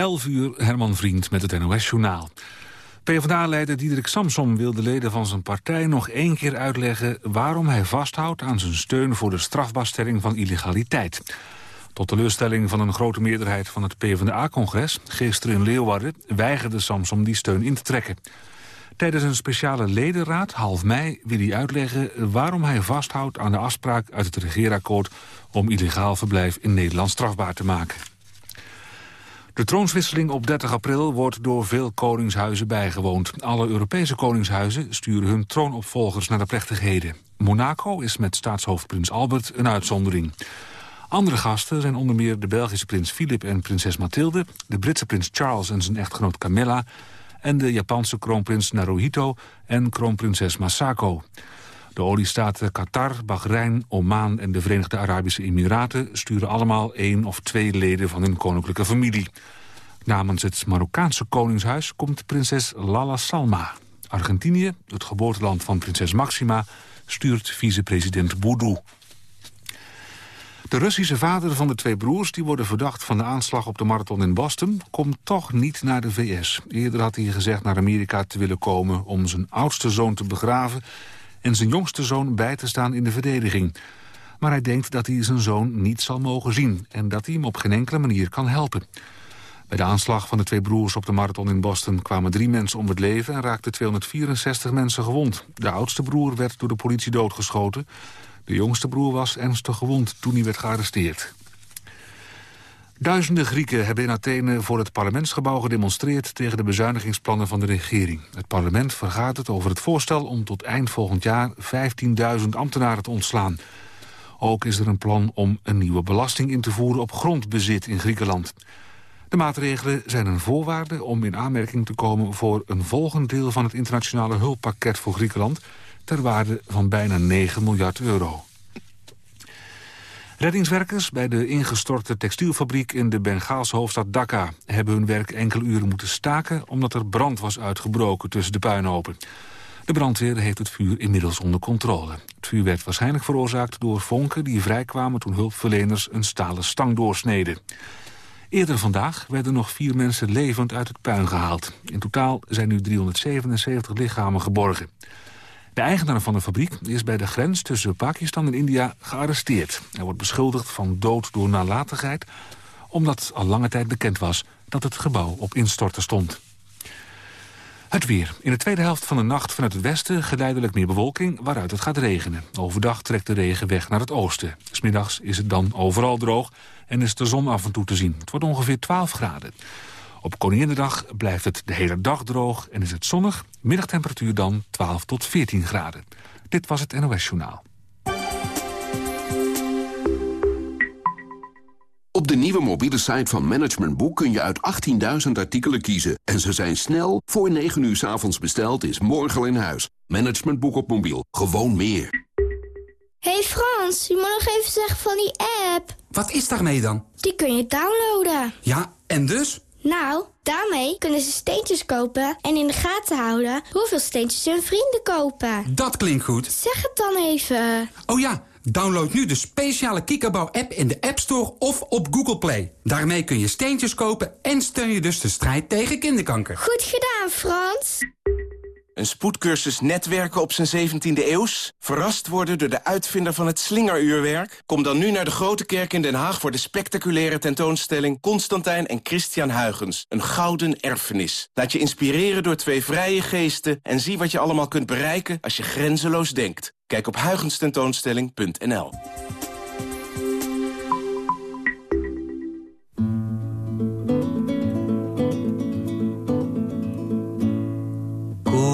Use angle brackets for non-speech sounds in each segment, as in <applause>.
11 uur, Herman Vriend met het NOS-journaal. PvdA-leider Diederik Samsom wil de leden van zijn partij nog één keer uitleggen... waarom hij vasthoudt aan zijn steun voor de strafbaarstelling van illegaliteit. Tot teleurstelling van een grote meerderheid van het PvdA-congres... gisteren in Leeuwarden weigerde Samsom die steun in te trekken. Tijdens een speciale ledenraad half mei wil hij uitleggen... waarom hij vasthoudt aan de afspraak uit het regeerakkoord... om illegaal verblijf in Nederland strafbaar te maken. De troonswisseling op 30 april wordt door veel koningshuizen bijgewoond. Alle Europese koningshuizen sturen hun troonopvolgers naar de plechtigheden. Monaco is met staatshoofd prins Albert een uitzondering. Andere gasten zijn onder meer de Belgische prins Philip en prinses Mathilde... de Britse prins Charles en zijn echtgenoot Camilla... en de Japanse kroonprins Naruhito en kroonprinses Masako. De oliestaten Qatar, Bahrein, Oman en de Verenigde Arabische Emiraten... sturen allemaal één of twee leden van hun koninklijke familie. Namens het Marokkaanse koningshuis komt prinses Lala Salma. Argentinië, het geboorteland van prinses Maxima... stuurt vicepresident Boudou. De Russische vader van de twee broers die worden verdacht van de aanslag op de marathon in Boston komt toch niet naar de VS. Eerder had hij gezegd naar Amerika te willen komen om zijn oudste zoon te begraven en zijn jongste zoon bij te staan in de verdediging. Maar hij denkt dat hij zijn zoon niet zal mogen zien... en dat hij hem op geen enkele manier kan helpen. Bij de aanslag van de twee broers op de marathon in Boston... kwamen drie mensen om het leven en raakten 264 mensen gewond. De oudste broer werd door de politie doodgeschoten. De jongste broer was ernstig gewond toen hij werd gearresteerd. Duizenden Grieken hebben in Athene voor het parlementsgebouw gedemonstreerd tegen de bezuinigingsplannen van de regering. Het parlement vergaat het over het voorstel om tot eind volgend jaar 15.000 ambtenaren te ontslaan. Ook is er een plan om een nieuwe belasting in te voeren op grondbezit in Griekenland. De maatregelen zijn een voorwaarde om in aanmerking te komen voor een volgend deel van het internationale hulppakket voor Griekenland ter waarde van bijna 9 miljard euro. Reddingswerkers bij de ingestorte textielfabriek in de Bengaalse hoofdstad Dhaka... hebben hun werk enkele uren moeten staken omdat er brand was uitgebroken tussen de puinhopen. De brandweer heeft het vuur inmiddels onder controle. Het vuur werd waarschijnlijk veroorzaakt door vonken die vrijkwamen... toen hulpverleners een stalen stang doorsneden. Eerder vandaag werden nog vier mensen levend uit het puin gehaald. In totaal zijn nu 377 lichamen geborgen. De eigenaar van de fabriek is bij de grens tussen Pakistan en India gearresteerd. Hij wordt beschuldigd van dood door nalatigheid... omdat al lange tijd bekend was dat het gebouw op instorten stond. Het weer. In de tweede helft van de nacht vanuit het westen geleidelijk meer bewolking waaruit het gaat regenen. Overdag trekt de regen weg naar het oosten. Smiddags is het dan overal droog en is de zon af en toe te zien. Het wordt ongeveer 12 graden. Op Koninginnedag blijft het de hele dag droog en is het zonnig. Middagtemperatuur dan 12 tot 14 graden. Dit was het NOS Journaal. Op de nieuwe mobiele site van Management Boek kun je uit 18.000 artikelen kiezen. En ze zijn snel, voor 9 uur s avonds besteld, is morgen al in huis. Management Boek op mobiel, gewoon meer. hey Frans, je moet nog even zeggen van die app. Wat is daarmee dan? Die kun je downloaden. Ja, en dus? Nou, daarmee kunnen ze steentjes kopen en in de gaten houden hoeveel steentjes hun vrienden kopen. Dat klinkt goed. Zeg het dan even. Oh ja, download nu de speciale Kikkerbouw-app in de App Store of op Google Play. Daarmee kun je steentjes kopen en steun je dus de strijd tegen kinderkanker. Goed gedaan, Frans. Een spoedcursus netwerken op zijn 17e eeuws? Verrast worden door de uitvinder van het slingeruurwerk? Kom dan nu naar de Grote Kerk in Den Haag... voor de spectaculaire tentoonstelling Constantijn en Christian Huygens. Een gouden erfenis. Laat je inspireren door twee vrije geesten... en zie wat je allemaal kunt bereiken als je grenzeloos denkt. Kijk op huygenstentoonstelling.nl.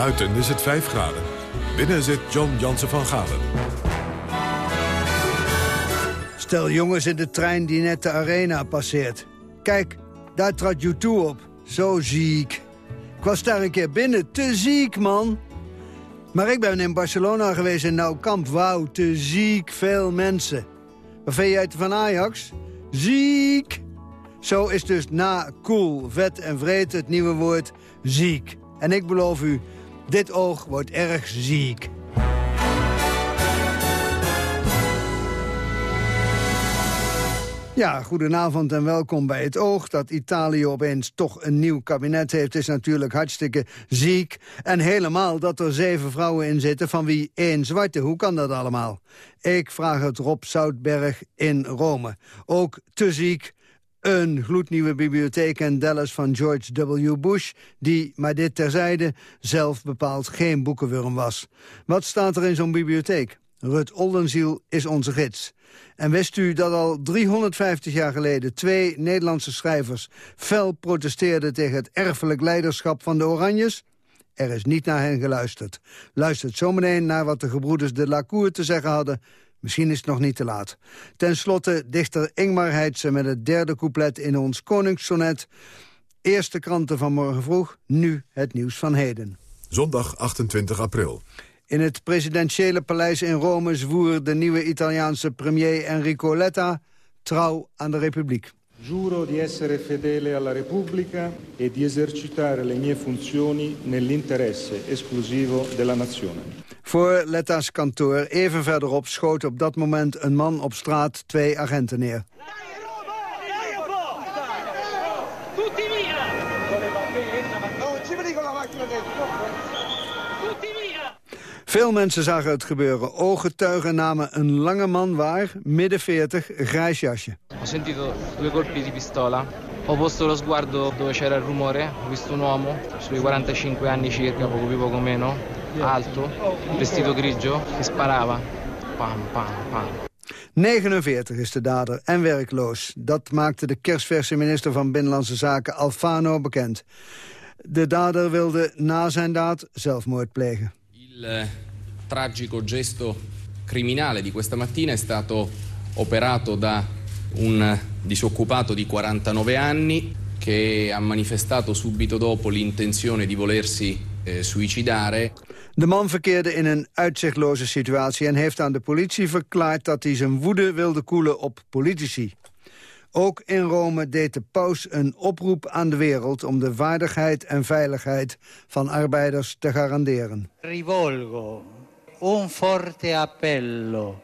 Buiten is het 5 graden. Binnen zit John Jansen van Galen. Stel jongens in de trein die net de arena passeert. Kijk, Daar trad U2 op. Zo ziek. Ik was daar een keer binnen. Te ziek, man. Maar ik ben in Barcelona geweest in Nou Kamp. Wauw, te ziek. Veel mensen. Wat vind jij van Ajax? Ziek. Zo is dus na cool, vet en vreed het nieuwe woord ziek. En ik beloof u, dit oog wordt erg ziek. Ja, goedenavond en welkom bij het Oog. Dat Italië opeens toch een nieuw kabinet heeft is natuurlijk hartstikke ziek. En helemaal dat er zeven vrouwen in zitten, van wie één zwarte. Hoe kan dat allemaal? Ik vraag het Rob Zoutberg in Rome. Ook te ziek, een gloednieuwe bibliotheek in Dallas van George W. Bush... die, maar dit terzijde, zelf bepaald geen boekenwurm was. Wat staat er in zo'n bibliotheek? Rut Oldenziel is onze gids. En wist u dat al 350 jaar geleden twee Nederlandse schrijvers... fel protesteerden tegen het erfelijk leiderschap van de Oranjes? Er is niet naar hen geluisterd. Luistert zometeen naar wat de gebroeders de Lacour te zeggen hadden... Misschien is het nog niet te laat. Ten slotte dichter Ingmar Heidse met het derde couplet in ons Koningssonnet. Eerste kranten van morgen vroeg, nu het nieuws van heden. Zondag 28 april. In het presidentiële paleis in Rome zwoer de nieuwe Italiaanse premier Enrico Letta trouw aan de republiek. Giuro di essere fedele alla Repubblica e di esercitare le mie funzioni nell'interesse esclusivo della nazione. Voor Letta's kantoor even verderop schoot op dat moment een man op straat twee agenten neer. Veel mensen zagen het gebeuren. Ooggetuigen namen een lange man waar, midden 40, grijs jasje. Ho sentito due colpi di pistola. Ho posto lo sguardo dove c'era il rumore. Ho visto un uomo sui 45 anni circa, poco più poco meno, alto, vestito grigio, che sparava. Pam, pam, pam. 49 is de dader en werkloos. Dat maakte de kerstverse minister van Binnenlandse Zaken Alfano bekend. De dader wilde na zijn daad zelfmoord plegen. Il tragico gesto criminale di questa mattina è stato operato da un disoccupato di 49 anni che ha manifestato subito dopo l'intenzione di volersi eh, suicidare. De man verkeerde in een uitzichtloze situatie en heeft aan de politie verklaard dat hij zijn woede wilde koelen op politici. Ook in Rome deed de paus een oproep aan de wereld... om de waardigheid en veiligheid van arbeiders te garanderen. Rivolgo un forte appello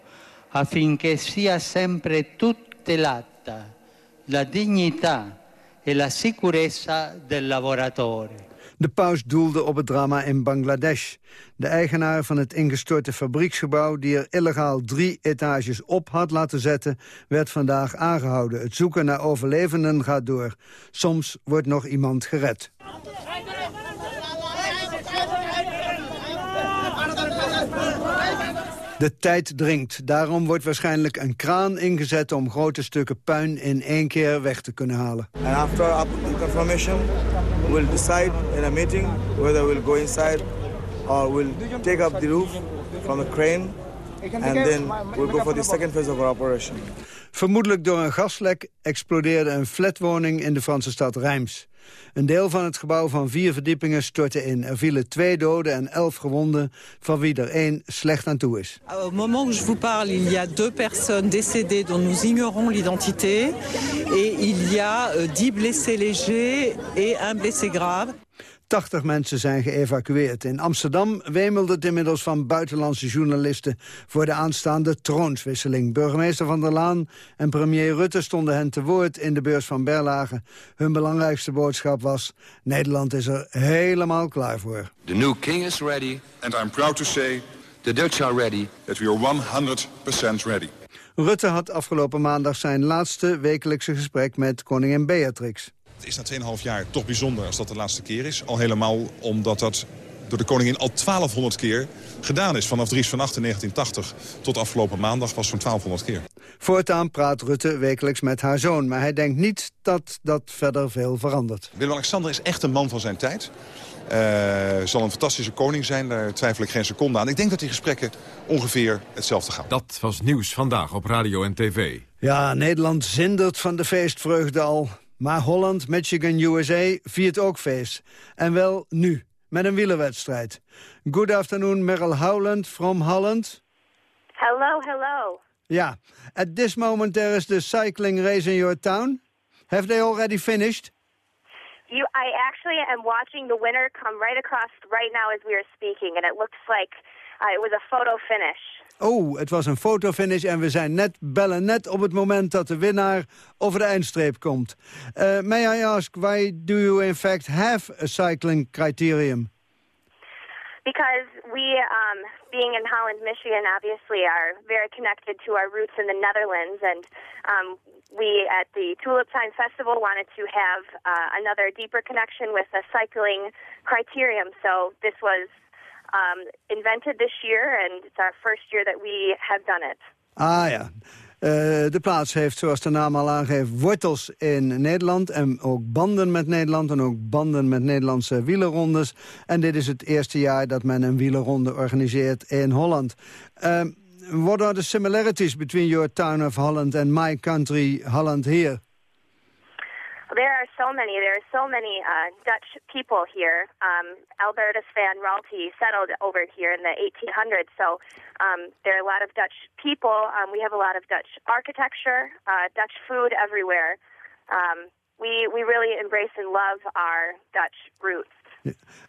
affinché sia sempre tutelata la dignità e la sicurezza del lavoratore. De paus doelde op het drama in Bangladesh. De eigenaar van het ingestorte fabrieksgebouw... die er illegaal drie etages op had laten zetten... werd vandaag aangehouden. Het zoeken naar overlevenden gaat door. Soms wordt nog iemand gered. De tijd dringt. Daarom wordt waarschijnlijk een kraan ingezet om grote stukken puin in één keer weg te kunnen halen. And after confirmation, we'll decide in a meeting whether we'll go inside or we'll take up the roof from the crane and then we'll go for the second phase of our operation. Vermoedelijk door een gaslek explodeerde een flatwoning in de Franse stad Reims. Een deel van het gebouw van vier verdiepingen stortte in. Er vielen twee doden en elf gewonden, van wie er één slecht aan toe is. Au moment où je vous parle, il y a deux personnes décédées dont nous ignorons l'identité. Et il y a euh, dix blessés légers et un blessé grave. 80 mensen zijn geëvacueerd. In Amsterdam wemelde het inmiddels van buitenlandse journalisten... voor de aanstaande troonswisseling. Burgemeester Van der Laan en premier Rutte stonden hen te woord... in de beurs van Berlage. Hun belangrijkste boodschap was... Nederland is er helemaal klaar voor. The new king is ready. And I'm proud to say... The Dutch are ready. That we are 100% ready. Rutte had afgelopen maandag zijn laatste wekelijkse gesprek met koningin Beatrix. Het is na 2,5 jaar toch bijzonder als dat de laatste keer is. Al helemaal omdat dat door de koningin al 1200 keer gedaan is. Vanaf Dries van 8 in 1980 tot afgelopen maandag was zo'n 1200 keer. Voortaan praat Rutte wekelijks met haar zoon. Maar hij denkt niet dat dat verder veel verandert. Willem-Alexander is echt een man van zijn tijd. Uh, zal een fantastische koning zijn, daar twijfel ik geen seconde aan. Ik denk dat die gesprekken ongeveer hetzelfde gaan. Dat was nieuws vandaag op radio en tv. Ja, Nederland zindert van de feestvreugde al. Maar Holland, Michigan, USA viert ook feest. En wel nu, met een wielerwedstrijd. Good afternoon, Merrill Howland from Holland. Hello, hello. Yeah. At this moment there is the cycling race in your town. Have they already finished? You, I actually am watching the winner come right across right now as we are speaking, and it looks like uh, it was a photo finish. Oh, het was een fotofinish en we zijn net bellen net op het moment dat de winnaar over de eindstreep komt. Uh, may I ask, why do you in fact have a cycling criterium? Because we, um, being in Holland, Michigan, obviously are very connected to our roots in the Netherlands, and um, we at the Tulip Time Festival wanted to have uh, another deeper connection with a cycling criterium. So this was um, invented this year, and it's our first year that we have done it. Ah ja. Uh, de plaats heeft, zoals de naam al aangeeft, wortels in Nederland... en ook banden met Nederland en ook banden met Nederlandse wielerrondes. En dit is het eerste jaar dat men een wielerronde organiseert in Holland. Uh, what are the similarities between your town of Holland and my country, Holland here? There are so many. There are so many uh, Dutch people here. Um, Albertus van Raalte settled over here in the 1800s, so um, there are a lot of Dutch people. Um, we have a lot of Dutch architecture, uh, Dutch food everywhere. Um, we we really embrace and love our Dutch roots.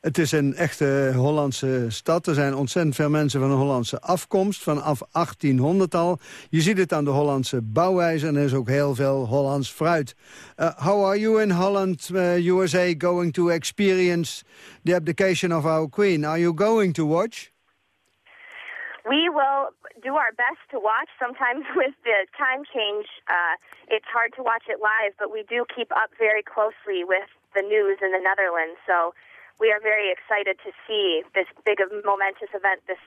Het is een echte Hollandse stad. Er zijn ontzettend veel mensen van een Hollandse afkomst, vanaf 1800 al. Je ziet het aan de Hollandse bouwwijze en er is ook heel veel Hollands fruit. Uh, how are you in Holland, uh, USA, going to experience the abdication of our queen? Are you going to watch? We will do our best to watch. Sometimes <laughs> with the time change, uh, it's hard to watch it live, but we do keep up very closely with the news in the Netherlands. So we are very excited to see this big momentous event this,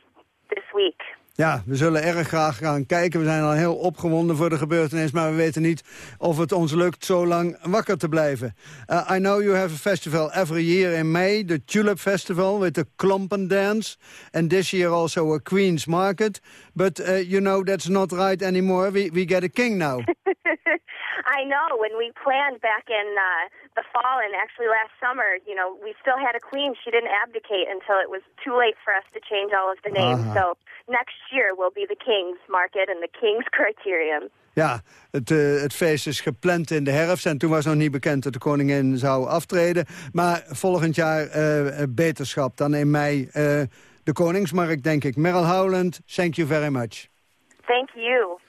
this week. Ja, we zullen erg graag gaan kijken. We zijn al heel opgewonden voor de gebeurtenis... maar we weten niet of het ons lukt zo lang wakker te blijven. Uh, I know you have a festival every year in May, the Tulip Festival with the Klompen Dance. And this year also a Queen's Market. But uh, you know that's not right anymore. We, we get a king now. <laughs> I know. When we planned back in uh, the fall and actually last summer, you know, we still had a queen. She didn't abdicate until it was too late for us to change all of the names. Uh -huh. So next year will be the King's Market and the King's <laughs> Criterium. Ja, het, uh, het feest is gepland in de herfst en toen was nog niet bekend dat de koningin zou aftreden. Maar volgend jaar uh, beterschap dan in mei de Koningsmarkt, denk ik. Meryl Howland, thank you very much. Thank you.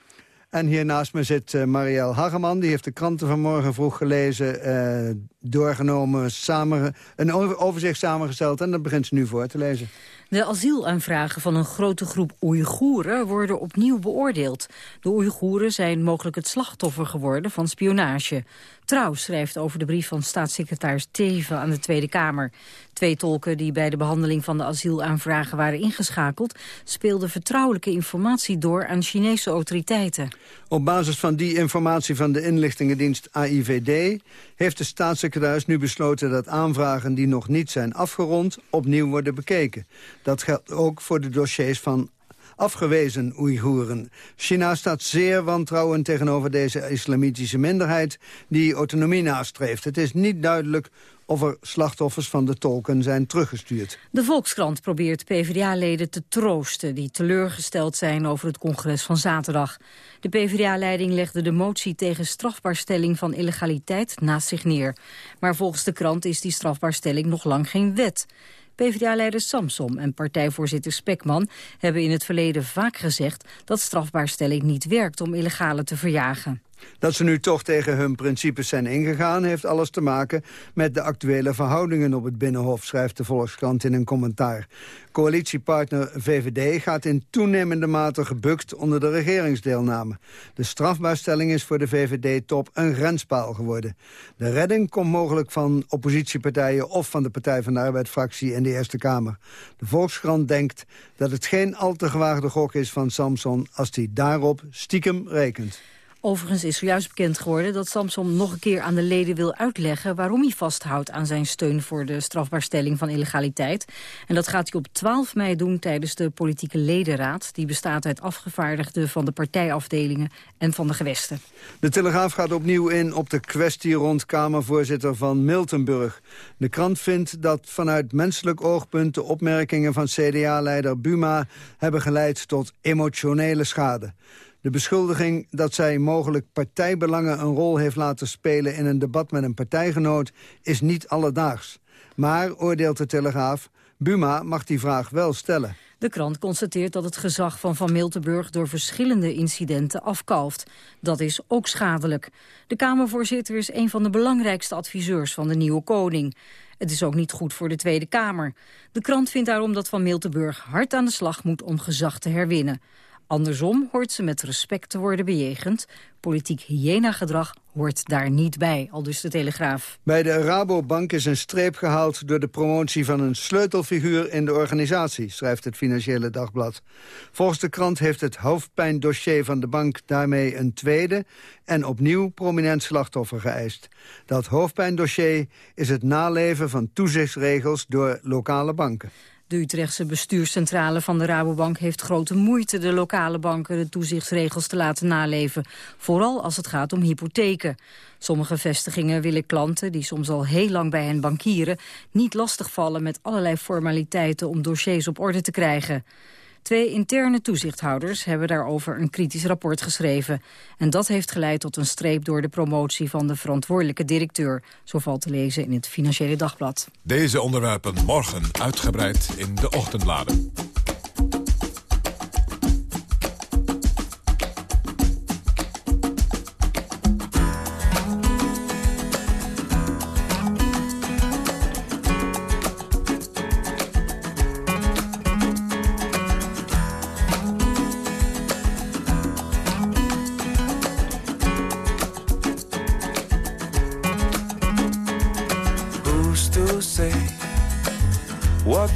En hier naast me zit uh, Marielle Hageman. Die heeft de kranten vanmorgen vroeg gelezen, uh, doorgenomen, samen, een overzicht samengesteld. En dat begint ze nu voor te lezen. De asielaanvragen van een grote groep Oeigoeren worden opnieuw beoordeeld. De Oeigoeren zijn mogelijk het slachtoffer geworden van spionage. Trouw schrijft over de brief van staatssecretaris Teven aan de Tweede Kamer. Twee tolken die bij de behandeling van de asielaanvragen waren ingeschakeld... speelden vertrouwelijke informatie door aan Chinese autoriteiten. Op basis van die informatie van de inlichtingendienst AIVD... heeft de staatssecretaris nu besloten dat aanvragen die nog niet zijn afgerond... opnieuw worden bekeken. Dat geldt ook voor de dossiers van afgewezen Oeigoeren. China staat zeer wantrouwend tegenover deze islamitische minderheid... die autonomie nastreeft. Het is niet duidelijk of er slachtoffers van de tolken zijn teruggestuurd. De Volkskrant probeert PvdA-leden te troosten... die teleurgesteld zijn over het congres van zaterdag. De PvdA-leiding legde de motie tegen strafbaarstelling van illegaliteit naast zich neer. Maar volgens de krant is die strafbaarstelling nog lang geen wet. PvdA-leider Samsom en partijvoorzitter Spekman hebben in het verleden vaak gezegd dat strafbaarstelling niet werkt om illegale te verjagen. Dat ze nu toch tegen hun principes zijn ingegaan... heeft alles te maken met de actuele verhoudingen op het Binnenhof... schrijft de Volkskrant in een commentaar. Coalitiepartner VVD gaat in toenemende mate gebukt onder de regeringsdeelname. De strafbaarstelling is voor de VVD-top een grenspaal geworden. De redding komt mogelijk van oppositiepartijen... of van de Partij van de Arbeid-fractie in de Eerste Kamer. De Volkskrant denkt dat het geen al te gewaagde gok is van Samson... als hij daarop stiekem rekent. Overigens is zojuist bekend geworden dat Samson nog een keer aan de leden wil uitleggen waarom hij vasthoudt aan zijn steun voor de strafbaarstelling van illegaliteit. En dat gaat hij op 12 mei doen tijdens de politieke ledenraad. Die bestaat uit afgevaardigden van de partijafdelingen en van de gewesten. De Telegraaf gaat opnieuw in op de kwestie rond Kamervoorzitter van Miltenburg. De krant vindt dat vanuit menselijk oogpunt de opmerkingen van CDA-leider Buma hebben geleid tot emotionele schade. De beschuldiging dat zij mogelijk partijbelangen een rol heeft laten spelen in een debat met een partijgenoot is niet alledaags. Maar, oordeelt de Telegraaf, Buma mag die vraag wel stellen. De krant constateert dat het gezag van Van Miltenburg door verschillende incidenten afkalft. Dat is ook schadelijk. De Kamervoorzitter is een van de belangrijkste adviseurs van de nieuwe koning. Het is ook niet goed voor de Tweede Kamer. De krant vindt daarom dat Van Miltenburg hard aan de slag moet om gezag te herwinnen. Andersom hoort ze met respect te worden bejegend. Politiek hyena-gedrag hoort daar niet bij, al dus de Telegraaf. Bij de Rabobank is een streep gehaald door de promotie van een sleutelfiguur in de organisatie, schrijft het Financiële Dagblad. Volgens de krant heeft het hoofdpijndossier van de bank daarmee een tweede en opnieuw prominent slachtoffer geëist. Dat hoofdpijndossier is het naleven van toezichtsregels door lokale banken. De Utrechtse bestuurscentrale van de Rabobank heeft grote moeite de lokale banken de toezichtsregels te laten naleven. Vooral als het gaat om hypotheken. Sommige vestigingen willen klanten, die soms al heel lang bij hen bankieren, niet lastigvallen met allerlei formaliteiten om dossiers op orde te krijgen. Twee interne toezichthouders hebben daarover een kritisch rapport geschreven. En dat heeft geleid tot een streep door de promotie van de verantwoordelijke directeur. Zo valt te lezen in het Financiële Dagblad. Deze onderwerpen morgen uitgebreid in de ochtendbladen.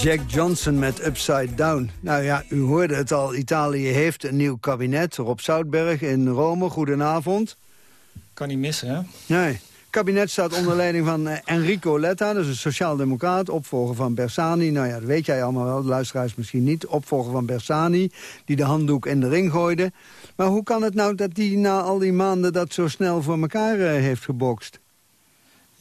Jack Johnson met Upside Down. Nou ja, u hoorde het al, Italië heeft een nieuw kabinet. Rob Zoutberg in Rome, goedenavond. Kan niet missen, hè? Nee. Het kabinet staat onder leiding van uh, Enrico Letta, dat is een sociaaldemocraat, opvolger van Bersani. Nou ja, dat weet jij allemaal wel, de luisteraars misschien niet. Opvolger van Bersani, die de handdoek in de ring gooide. Maar hoe kan het nou dat die na al die maanden dat zo snel voor elkaar uh, heeft gebokst?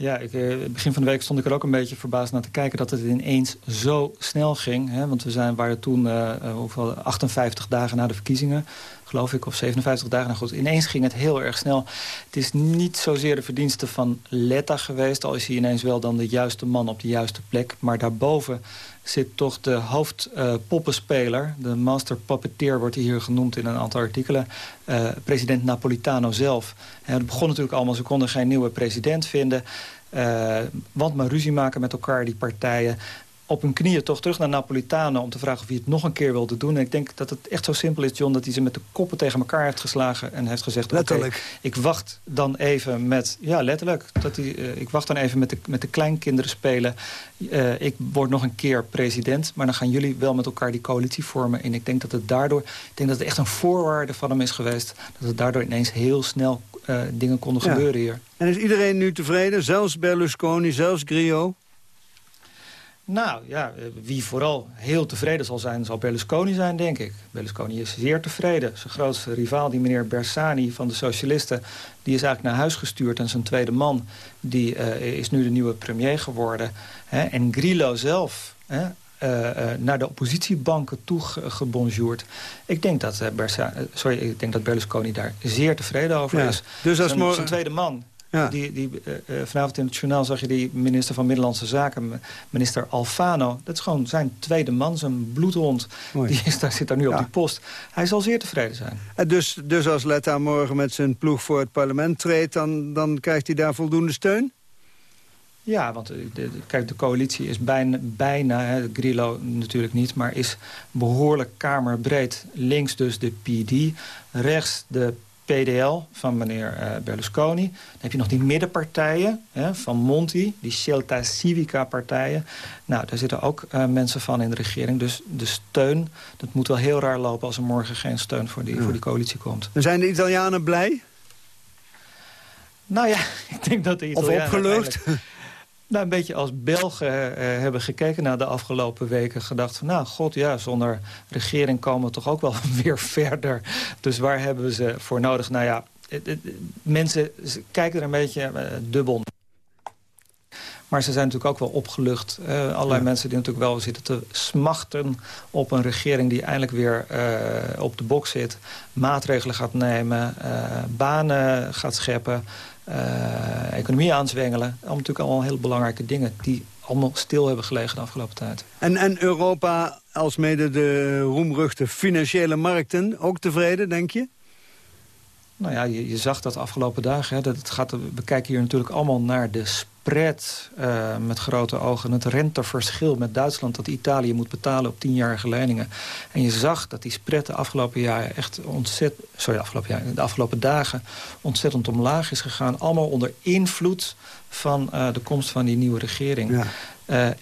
Ja, ik, uh, begin van de week stond ik er ook een beetje verbaasd naar te kijken... dat het ineens zo snel ging. Hè? Want we zijn, waren toen uh, 58 dagen na de verkiezingen geloof ik, of 57 dagen. Nou goed, ineens ging het heel erg snel. Het is niet zozeer de verdienste van Letta geweest... al is hij ineens wel dan de juiste man op de juiste plek. Maar daarboven zit toch de hoofdpoppenspeler. Uh, de master puppeteer wordt hier genoemd in een aantal artikelen. Uh, president Napolitano zelf. En het begon natuurlijk allemaal, ze konden geen nieuwe president vinden... Uh, want maar ruzie maken met elkaar, die partijen op hun knieën toch terug naar Napolitano... om te vragen of hij het nog een keer wilde doen. En ik denk dat het echt zo simpel is, John... dat hij ze met de koppen tegen elkaar heeft geslagen en heeft gezegd... Letterlijk. ik wacht dan even met... Ja, letterlijk. Dat hij, uh, ik wacht dan even met de, met de kleinkinderen spelen. Uh, ik word nog een keer president. Maar dan gaan jullie wel met elkaar die coalitie vormen. En ik denk dat het daardoor... Ik denk dat het echt een voorwaarde van hem is geweest... dat het daardoor ineens heel snel uh, dingen konden ja. gebeuren hier. En is iedereen nu tevreden? Zelfs Berlusconi, zelfs Grillo? Nou ja, wie vooral heel tevreden zal zijn, zal Berlusconi zijn, denk ik. Berlusconi is zeer tevreden. Zijn grootste rivaal, die meneer Bersani van de Socialisten... die is eigenlijk naar huis gestuurd. En zijn tweede man die, uh, is nu de nieuwe premier geworden. Hè? En Grillo zelf... Hè? Uh, uh, naar de oppositiebanken toegebonjourd. Ik denk dat, Bersa sorry, ik denk dat Berlusconi daar zeer tevreden over ja. is. Dus als zijn, zijn tweede man, ja. Die, die, uh, vanavond in het journaal zag je die minister van Middellandse Zaken, minister Alfano. Dat is gewoon zijn tweede man, zijn bloedhond. Mooi. Die is, daar, zit daar nu ja. op die post. Hij zal zeer tevreden zijn. En dus, dus als Letta morgen met zijn ploeg voor het parlement treedt... dan, dan krijgt hij daar voldoende steun? Ja, want de, de, kijk, de coalitie is bijna, bijna hè, Grillo natuurlijk niet... maar is behoorlijk kamerbreed. Links dus de PD, rechts de PDL van meneer uh, Berlusconi. Dan heb je nog die middenpartijen hè, van Monti, die Scelta Civica-partijen. Nou, daar zitten ook uh, mensen van in de regering. Dus de steun, dat moet wel heel raar lopen... als er morgen geen steun voor die, ja. voor die coalitie komt. En zijn de Italianen blij? Nou ja, <laughs> ik denk dat de Italianen... Of opgelucht? Nou, een beetje als Belgen uh, hebben gekeken naar de afgelopen weken. Gedacht van, nou, god ja, zonder regering komen we toch ook wel <laughs> weer verder. Dus waar hebben we ze voor nodig? Nou ja, het, mensen kijken er een beetje dubbel maar ze zijn natuurlijk ook wel opgelucht. Uh, allerlei ja. mensen die natuurlijk wel zitten te smachten op een regering... die eindelijk weer uh, op de bok zit, maatregelen gaat nemen... Uh, banen gaat scheppen, economie aanzwengelen. Allemaal natuurlijk allemaal heel belangrijke dingen... die allemaal stil hebben gelegen de afgelopen tijd. En, en Europa, als mede de roemruchte financiële markten... ook tevreden, denk je? Nou ja, je, je zag dat de afgelopen dagen. Hè, dat het gaat, we kijken hier natuurlijk allemaal naar de spread uh, met grote ogen. Het renteverschil met Duitsland dat Italië moet betalen op tienjarige leningen. En je zag dat die spread de afgelopen jaren echt ontzettend... Sorry, de afgelopen, jaar, de afgelopen dagen ontzettend omlaag is gegaan. Allemaal onder invloed van uh, de komst van die nieuwe regering. Ja.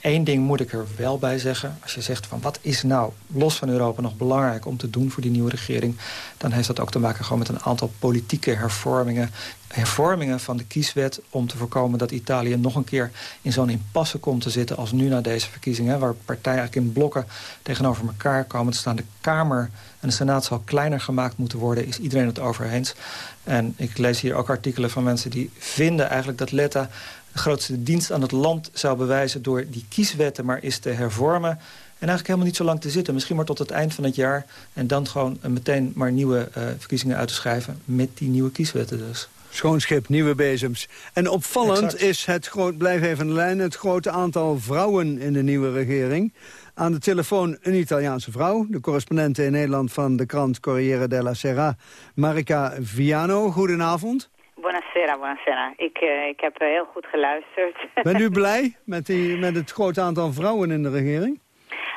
Eén uh, ding moet ik er wel bij zeggen. Als je zegt van wat is nou los van Europa nog belangrijk om te doen voor die nieuwe regering... dan heeft dat ook te maken gewoon met een aantal politieke hervormingen. Hervormingen van de kieswet om te voorkomen dat Italië nog een keer in zo'n impasse komt te zitten... als nu na deze verkiezingen, waar partijen eigenlijk in blokken tegenover elkaar komen te staan. De Kamer en de Senaat zal kleiner gemaakt moeten worden, is iedereen het over eens. En ik lees hier ook artikelen van mensen die vinden eigenlijk dat Letta de grootste dienst aan het land zou bewijzen... door die kieswetten maar eens te hervormen. En eigenlijk helemaal niet zo lang te zitten. Misschien maar tot het eind van het jaar. En dan gewoon meteen maar nieuwe uh, verkiezingen uit te schrijven. Met die nieuwe kieswetten dus. Schoon schip, nieuwe bezems. En opvallend exact. is het groot, blijf even de lijn... het grote aantal vrouwen in de nieuwe regering. Aan de telefoon een Italiaanse vrouw. De correspondente in Nederland van de krant Corriere della Sera. Marica Viano, goedenavond. Buonasera, buonasera. Ik, uh, ik heb uh, heel goed geluisterd. <laughs> Bent u blij met, die, met het grote aantal vrouwen in de regering?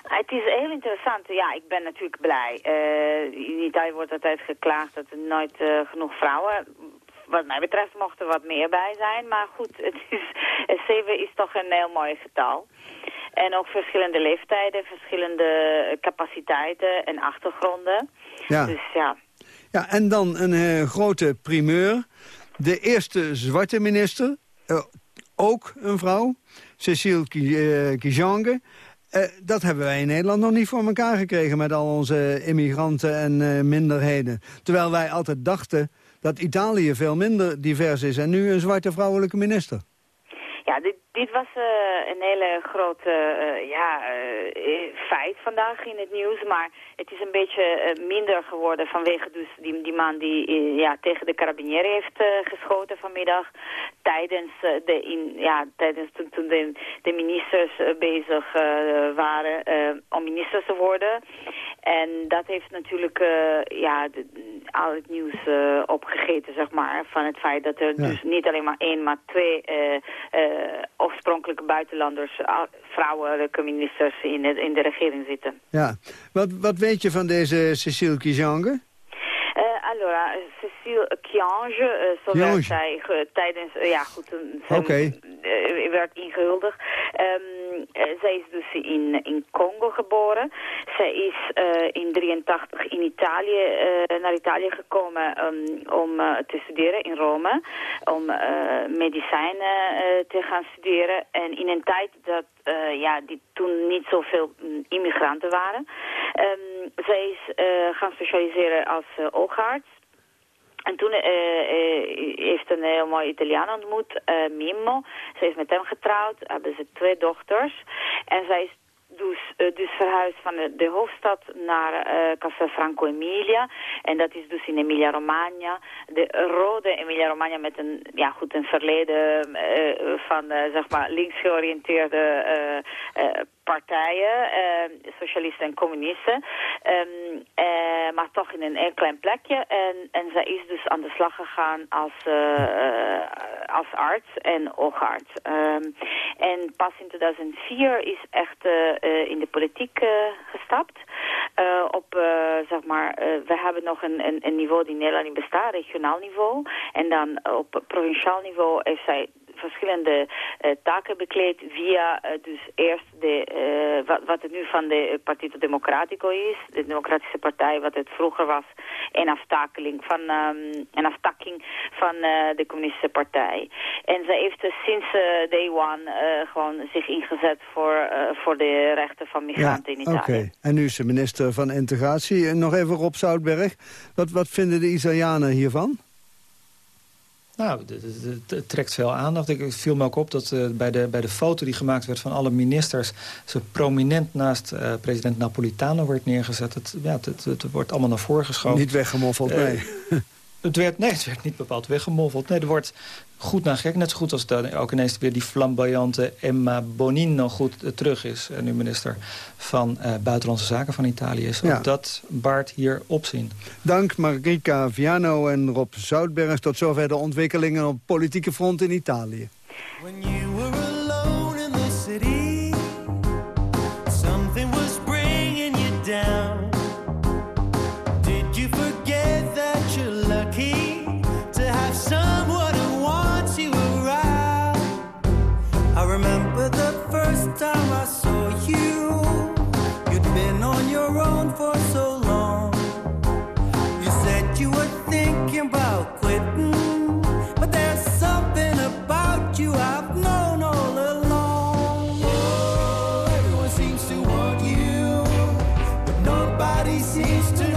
Het is heel interessant. Ja, ik ben natuurlijk blij. Uh, in Italië wordt altijd geklaagd dat er nooit genoeg vrouwen... Wat mij betreft mochten er wat meer bij zijn. Maar goed, het is, <laughs> zeven is toch een heel mooi getal. En ook verschillende leeftijden, verschillende capaciteiten en achtergronden. Ja. Dus ja. Ja, en dan een grote primeur de eerste zwarte minister, uh, ook een vrouw, Cecile Kijange. Uh, dat hebben wij in Nederland nog niet voor elkaar gekregen... met al onze immigranten en minderheden. Terwijl wij altijd dachten dat Italië veel minder divers is... en nu een zwarte vrouwelijke minister. Ja, dit, dit was een hele grote ja, feit vandaag in het nieuws. Maar het is een beetje eh, minder geworden vanwege dus die, die man die eh, ja, tegen de carabinieri heeft eh, geschoten vanmiddag. Tijdens, de, in, ja, tijdens toen, toen de, de ministers bezig waren om minister te worden. En dat heeft natuurlijk ja, al het nieuws opgegeten, zeg maar. Van het feit dat er dus niet alleen maar één, maar twee oorspronkelijke buitenlanders, vrouwelijke ministers in, het, in de regering zitten. Ja, wat, wat weet je van deze Cecile Kijange? Uh, allora, Cecile Kiange, uh, zoals zij tijdens, uh, ja goed, okay. werd ingehuldigd. Um, zij is dus in, in Congo geboren. Zij is in 83 in Italië, naar Italië gekomen um, om te studeren in Rome. Om medicijnen te gaan studeren. En in een tijd dat ja, die toen niet zoveel mm, immigranten waren. Um, zij is gaan specialiseren als oogarts. En toen uh, heeft een heel mooi Italiaan ontmoet, uh, Mimmo. Ze is met hem getrouwd, hebben ze twee dochters. En zij is dus, uh, dus verhuisd van de, hoofdstad naar uh, Franco Emilia. En dat is dus in Emilia-Romagna. De rode Emilia-Romagna met een, ja, goed, een verleden uh, van zeg maar links georiënteerde partijen, socialisten en communisten. Uh, maar toch in een heel klein plekje. En, en zij is dus aan de slag gegaan als, als arts en oogarts. Um, en pas in 2004 is echt in de politiek gestapt. op, zeg maar, we hebben nog een, een, een niveau die in Nederland bestaat, regionaal niveau. En dan op provinciaal niveau heeft zij verschillende uh, taken bekleed via uh, dus eerst de, uh, wat, wat het nu van de Partito Democratico is, de Democratische Partij, wat het vroeger was, een aftakeling van um, een aftakking van de Communistische Partij. En zij heeft dus sinds day one gewoon zich ingezet voor, voor de rechten van migranten in Italië. Oké, en nu is ze minister van Integratie. Nog even Rob Zoutberg. Wat, wat vinden de Italianen hiervan? Nou, het trekt veel aandacht. Ik viel me ook op dat uh, bij, de, bij de foto die gemaakt werd van alle ministers... ze prominent naast uh, president Napolitano wordt neergezet. Het, ja, het, het, wordt allemaal naar voren geschoven. Niet weggemoffeld, uh, nee. <laughs> Het werd, nee, het werd niet bepaald weggemoffeld. Nee, er wordt goed naar gekeken. Net zo goed als dan ook ineens weer die flamboyante Emma Bonino goed terug is. nu minister van uh, Buitenlandse Zaken van Italië is. Ja. Dat baart hier opzien. Dank Marika Viano en Rob Zoutberg. Tot zover de ontwikkelingen op politieke front in Italië. cease to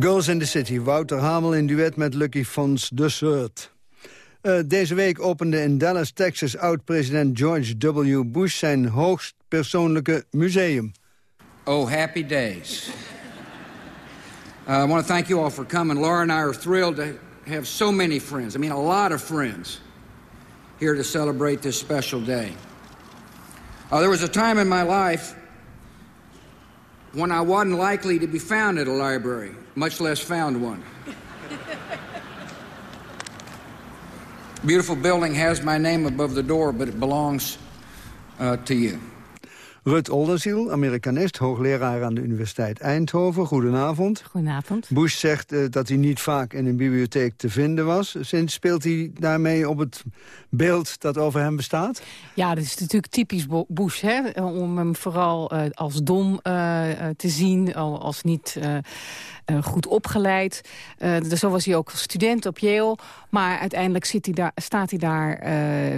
Girls in the City, Wouter Hamel in duet met Lucky Fons de Third. Uh, deze week opende in Dallas, Texas, oud-president George W. Bush zijn hoogst persoonlijke museum. Oh, happy days. Uh, I want to thank you all for coming. Laura and I are thrilled to have so many friends, I mean a lot of friends, here to celebrate this special day. Uh, there was a time in my life when I wasn't likely to be found at a library, much less found one. Beautiful building has my name above the door, but it belongs uh, to you. Rut Oldenziel, Amerikanist, hoogleraar aan de Universiteit Eindhoven. Goedenavond. Goedenavond. Bush zegt uh, dat hij niet vaak in een bibliotheek te vinden was. Sinds speelt hij daarmee op het beeld dat over hem bestaat? Ja, dat is natuurlijk typisch Bush, hè? om hem vooral uh, als dom uh, te zien, als niet... goed opgeleid. zo was hij ook als student op Yale. Maar uiteindelijk zit hij daar, staat hij daar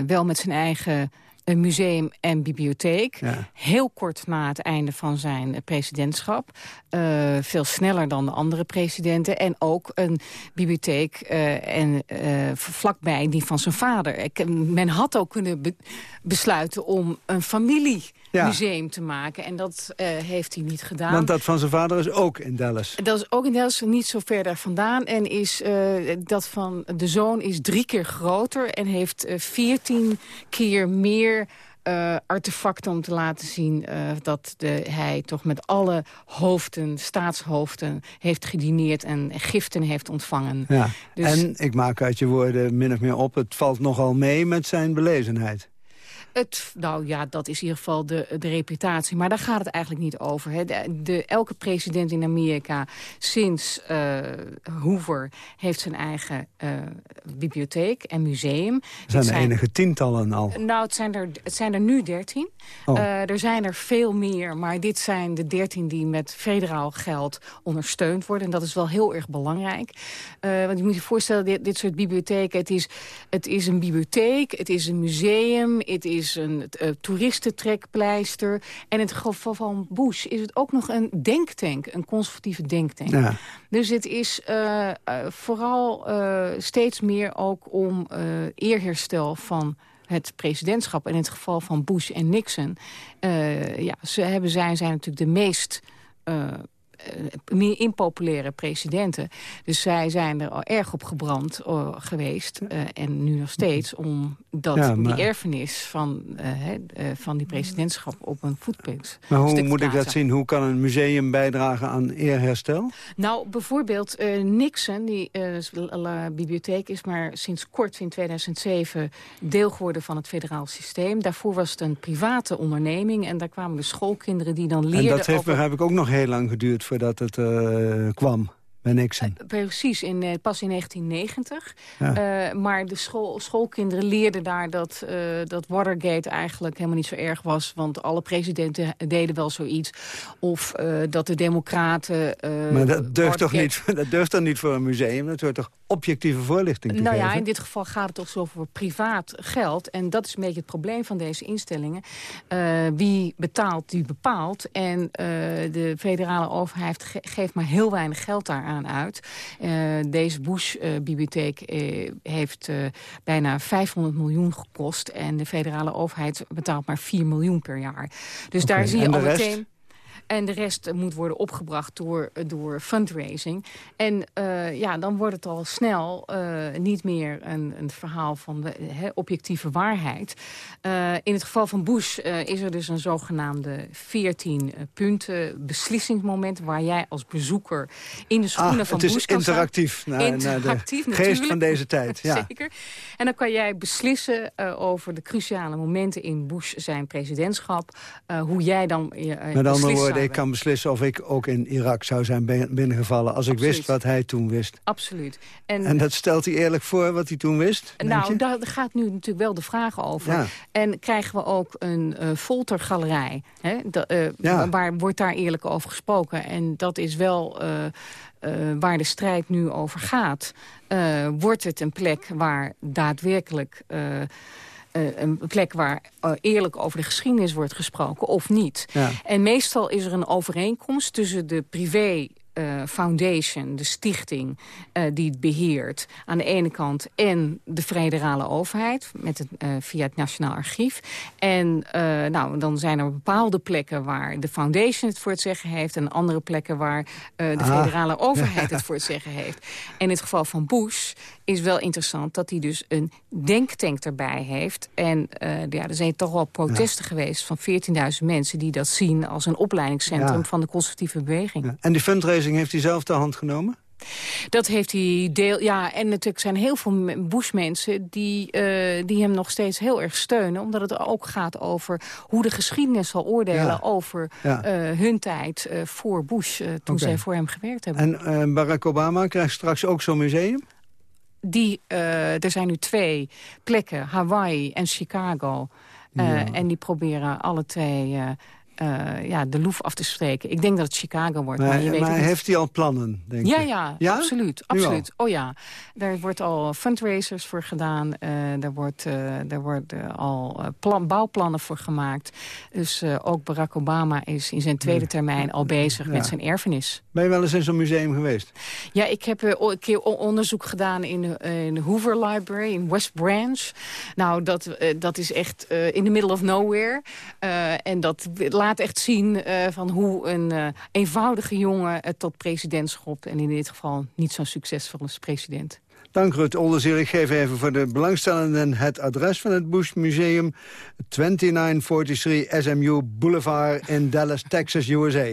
wel met zijn eigen een museum en bibliotheek. Heel kort na het einde van zijn presidentschap. Uh, veel sneller dan de andere presidenten. En ook een bibliotheek uh, en, uh, vlakbij die van zijn vader. Ik, men had ook kunnen be besluiten om een familiemuseum ja. te maken. En dat heeft hij niet gedaan. Want dat van zijn vader is ook in Dallas. Dat is ook in Dallas, niet zo ver daar vandaan. En is, dat van de zoon is drie keer groter en heeft veertien keer meer uh, artefacten om te laten zien uh, dat de, hij toch met alle hoofden, staatshoofden, heeft gedineerd en giften heeft ontvangen. Ja. Dus... En ik maak uit je woorden min of meer op, het valt nogal mee met zijn belezenheid. Het, nou ja, dat is in ieder geval de, de reputatie. Maar daar gaat het eigenlijk niet over. Hè. De, de, elke president in Amerika sinds uh, Hoover heeft zijn eigen uh, bibliotheek en museum. Er zijn, zijn er enige tientallen al. Nou, het zijn er, het zijn er nu dertien. Oh. Uh, er zijn er veel meer, maar dit zijn de dertien die met federaal geld ondersteund worden. En dat is wel heel erg belangrijk. want je moet je voorstellen, dit, dit soort bibliotheken, het is, het is een bibliotheek, het is een museum, het is is een uh, toeristentrekpleister. En in het geval van Bush is het ook nog een denktank, een conservatieve denktank. Ja. Dus het is uh, uh, vooral steeds meer ook om eerherstel van het presidentschap. En in het geval van Bush en Nixon, ja, ze hebben, zijn, zijn natuurlijk de meest uh, meer impopulaire presidenten. Dus zij zijn er al erg op gebrand uh, geweest. Uh, en nu nog steeds. Om dat, ja, maar... die erfenis van, van die presidentschap op een voetpunt Maar hoe moet ik dat zien? Hoe kan een museum bijdragen aan eerherstel? Nou, bijvoorbeeld Nixon, die bibliotheek is maar sinds kort in 2007 deel geworden van het federaal systeem. Daarvoor was het een private onderneming. En daar kwamen de schoolkinderen die dan leerden... En dat heeft, over... begrijp ik, ook nog heel lang geduurd voordat het uh, kwam bij Nixon. Uh, precies, in, uh, pas in 1990. Ja. Uh, maar de school, schoolkinderen leerden daar dat, dat Watergate eigenlijk helemaal niet zo erg was. Want alle presidenten deden wel zoiets. Of dat de democraten... maar dat durft, toch niet, dat durft toch niet voor een museum? Dat wordt toch objectieve voorlichting te nou geven? ja, in dit geval gaat het toch zo over privaat geld. En dat is een beetje het probleem van deze instellingen. Wie betaalt, die bepaalt. En de federale overheid ge geeft maar heel weinig geld daaraan uit. Uh, deze Bush-bibliotheek heeft bijna 500 miljoen gekost. En de federale overheid betaalt maar 4 miljoen per jaar. Dus okay. daar zie je al meteen... En de rest moet worden opgebracht door, door fundraising. En uh, ja, dan wordt het al snel uh, niet meer een, een verhaal van de he, objectieve waarheid. Uh, in het geval van Bush is er dus een zogenaamde 14 punten beslissingsmoment... waar jij als bezoeker in de schoenen ah, van Bush kan Het is interactief. Naar, interactief, naar de geest van deze tijd. <laughs> Ja. Zeker. En dan kan jij beslissen over de cruciale momenten in Bush zijn presidentschap. hoe jij dan Met andere ik kan beslissen of ik ook in Irak zou zijn binnengevallen... als Absoluut. ik wist wat hij toen wist. Absoluut. En, en, dat stelt hij eerlijk voor, wat hij toen wist? Nou, daar gaat nu natuurlijk wel de vraag over. Ja. En krijgen we ook een uh, foltergalerij? Hè? Uh, ja. Waar wordt daar eerlijk over gesproken? En dat is wel... Uh, uh, waar de strijd nu over gaat. Uh, wordt het een plek waar daadwerkelijk... Uh, uh, een plek waar uh, eerlijk over de geschiedenis wordt gesproken of niet. Ja. En meestal is er een overeenkomst tussen de privé uh, foundation, de stichting uh, die het beheert... aan de ene kant en de federale overheid met het, uh, via het Nationaal Archief. En nou, dan zijn er bepaalde plekken waar de foundation het voor het zeggen heeft... en andere plekken waar de ah. federale overheid <laughs> het voor het zeggen heeft. En in het geval van Bush is wel interessant dat hij dus een denktank erbij heeft. En ja, er zijn toch wel protesten geweest van 14.000 mensen... die dat zien als een opleidingscentrum van de conservatieve beweging. Ja. En die heeft hij zelf de hand genomen? Dat heeft hij deel. Ja, en natuurlijk zijn heel veel Bush-mensen die, uh, die hem nog steeds heel erg steunen. Omdat het ook gaat over hoe de geschiedenis zal oordelen over ja. Uh, hun tijd uh, voor Bush. toen okay. zij voor hem gewerkt hebben. En Barack Obama krijgt straks ook zo'n museum? Die, er zijn nu twee plekken, Hawaii en Chicago. Ja. En die proberen alle twee uh, ja, de loef af te spreken. Ik denk dat het Chicago wordt. Maar, maar, je weet maar heeft hij al plannen, denk ja, je? Ja, ja, absoluut. absoluut. Oh ja, daar wordt al fundraisers voor gedaan. Uh, daar, wordt, uh, daar worden al plan, bouwplannen voor gemaakt. Dus ook Barack Obama is in zijn tweede termijn al bezig ja. met zijn erfenis. Ben je wel eens in zo'n museum geweest? Ja, ik heb een keer onderzoek gedaan in, in de Hoover Library in West Branch. Nou, dat, dat is echt in the middle of nowhere. en dat laat echt zien uh, van hoe een uh, eenvoudige jongen het tot president schopt. En in dit geval niet zo'n succesvolle president. Dank Rut Olderzeer. Ik geef even voor de belangstellenden het adres van het Bush Museum. 2943 SMU Boulevard in Dallas, Texas, USA.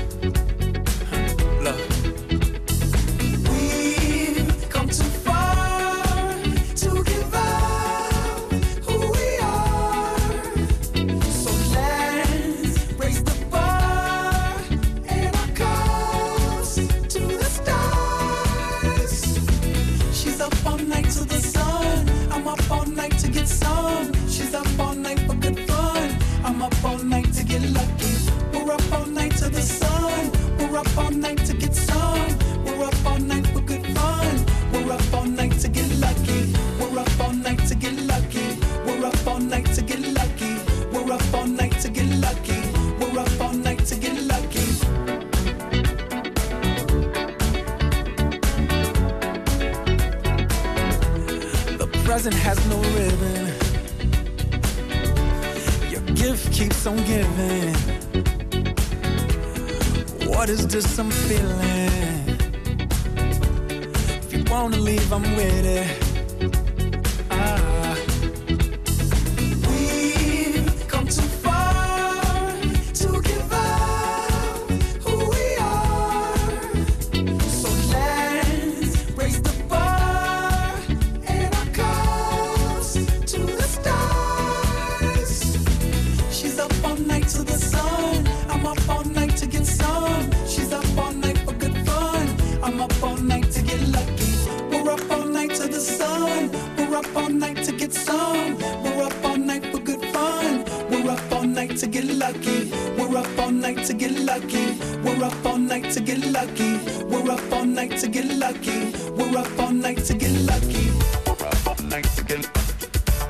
lucky. We're up all night to get lucky. We're up all night to get lucky. We're up all night to get lucky. We're up all night to get lucky. We're up all night to get.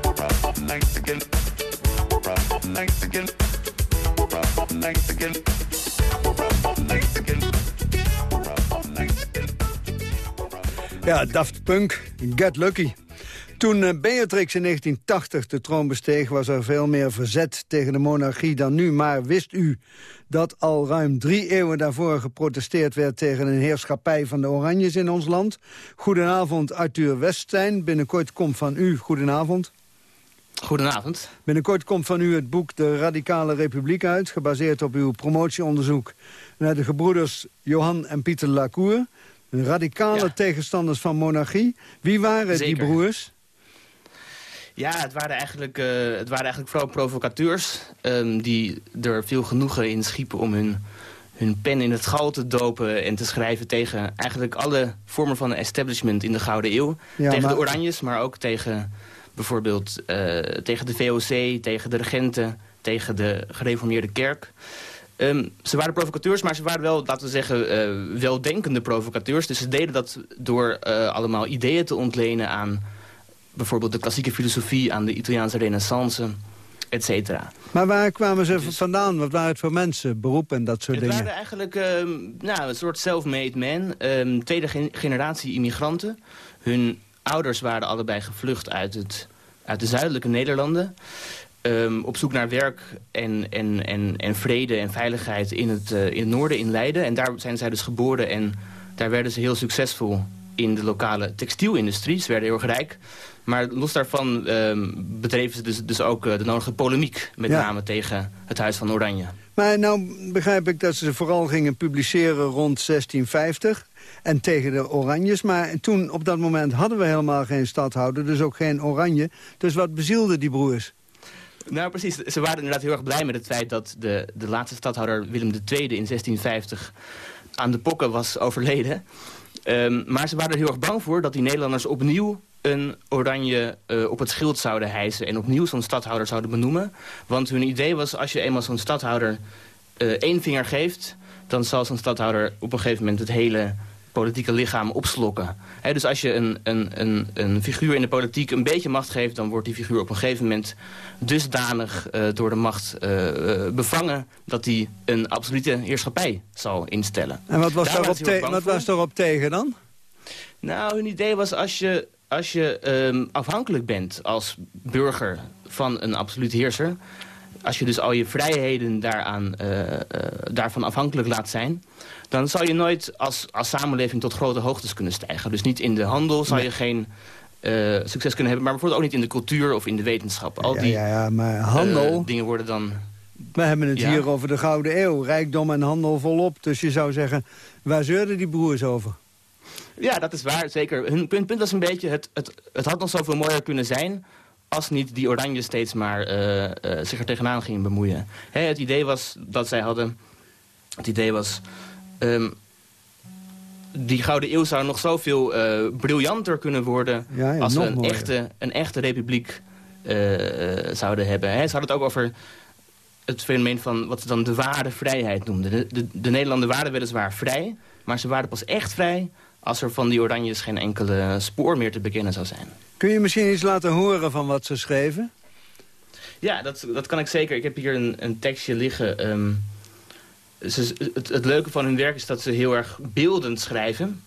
We're up all night to get. We're up all night to get. We're up all night to get. Ja, Daft Punk, Get Lucky. Toen eh, Beatrix in 1980 de troon besteeg... was er veel meer verzet tegen de monarchie dan nu. Maar wist u dat al ruim drie eeuwen daarvoor geprotesteerd werd... tegen een heerschappij van de Oranjes in ons land? Goedenavond, Arthur Westijn. Binnenkort komt van u. Goedenavond. Goedenavond. Binnenkort komt van u het boek De Radicale Republiek uit... gebaseerd op uw promotieonderzoek naar de gebroeders Johan en Pieter Lacour radicale tegenstanders van monarchie. Wie waren die broers? Ja, het waren eigenlijk, uh, het waren eigenlijk vooral provocateurs... Um, die er veel genoegen in schiepen om hun hun pen in het gal te dopen en te schrijven tegen eigenlijk alle vormen van establishment in de Gouden Eeuw. Ja, tegen maar- de Oranjes, maar ook tegen bijvoorbeeld eh, tegen de VOC, tegen de regenten, tegen de gereformeerde kerk. Ehm, ze waren provocateurs, maar ze waren wel, laten we zeggen, eh, weldenkende provocateurs. Dus ze deden dat door eh, allemaal ideeën te ontlenen aan bijvoorbeeld de klassieke filosofie, aan de Italiaanse renaissance, et cetera. Maar waar kwamen ze vandaan? Wat waren het voor mensen? Beroep en dat soort Het dingen? waren eigenlijk ehm, nou, een soort self-made men. ehm, tweede gen- generatie immigranten. Hun ouders waren allebei gevlucht uit, het, uit de zuidelijke Nederlanden. Ehm, op zoek naar werk en, en, en, en vrede en veiligheid in het, eh, in het noorden, in Leiden. En daar zijn zij dus geboren en daar werden ze heel succesvol in de lokale textielindustrie. Ze werden heel erg rijk. Maar los daarvan ehm, bedreven ze dus, dus ook eh, de nodige polemiek. Met Ja. name tegen het Huis van Oranje. Maar nou begrijp ik dat ze vooral gingen publiceren rond 1650 en tegen de Oranjes. Maar toen, op dat moment, hadden we helemaal geen stadhouder, dus ook geen Oranje. Dus wat bezielde die broers? Nou, precies. Ze waren inderdaad heel erg blij met het feit dat de, de laatste stadhouder Willem II in 1650 aan de pokken was overleden. Ehm, maar ze waren er heel erg bang voor dat die Nederlanders opnieuw een oranje eh, op het schild zouden hijsen... en opnieuw zo'n stadhouder zouden benoemen. Want hun idee was, als je eenmaal zo'n stadhouder eh, één vinger geeft... dan zal zo'n stadhouder op een gegeven moment het hele politieke lichaam opslokken. Dus als je een, een, een, een figuur in de politiek een beetje macht geeft... dan wordt die figuur op een gegeven moment dusdanig eh, door de macht bevangen... dat hij een absolute heerschappij zal instellen. En wat was, Daar daarop, te- wat was daarop tegen dan? Nou, hun idee was als je, als je ehm, afhankelijk bent als burger van een absoluut heerser... als je dus al je vrijheden daaraan, eh, eh, daarvan afhankelijk laat zijn... dan zal je nooit als, als samenleving tot grote hoogtes kunnen stijgen. Dus niet in de handel zal je geen eh, succes kunnen hebben... maar bijvoorbeeld ook niet in de cultuur of in de wetenschap. Al Ja, die ja, ja, maar eh, handel... dingen worden dan... we hebben het ja. hier over de Gouden Eeuw. Rijkdom en handel volop. Dus je zou zeggen, waar zeurden die broers over? Ja, dat is waar, zeker. Hun punt, punt was een beetje, het, het, het had nog zoveel mooier kunnen zijn... als niet die oranje steeds maar eh, eh, zich er tegenaan gingen bemoeien. Hè, het idee was dat zij hadden... Het idee was... ehm, die Gouden Eeuw zou nog zoveel eh briljanter kunnen worden... Ja, ja, als we een mooier. echte, een echte republiek zouden hebben. Hè, ze hadden het ook over het fenomeen van wat ze dan de ware vrijheid noemden. De, de, de Nederlanden waren weliswaar vrij, maar ze waren pas echt vrij... als er van die Oranjes geen enkele spoor meer te bekennen zou zijn. Kun je misschien iets laten horen van wat ze schreven? Ja, dat, dat kan ik zeker. Ik heb hier een, een tekstje liggen. ehm, ze, het, het leuke van hun werk is dat ze heel erg beeldend schrijven.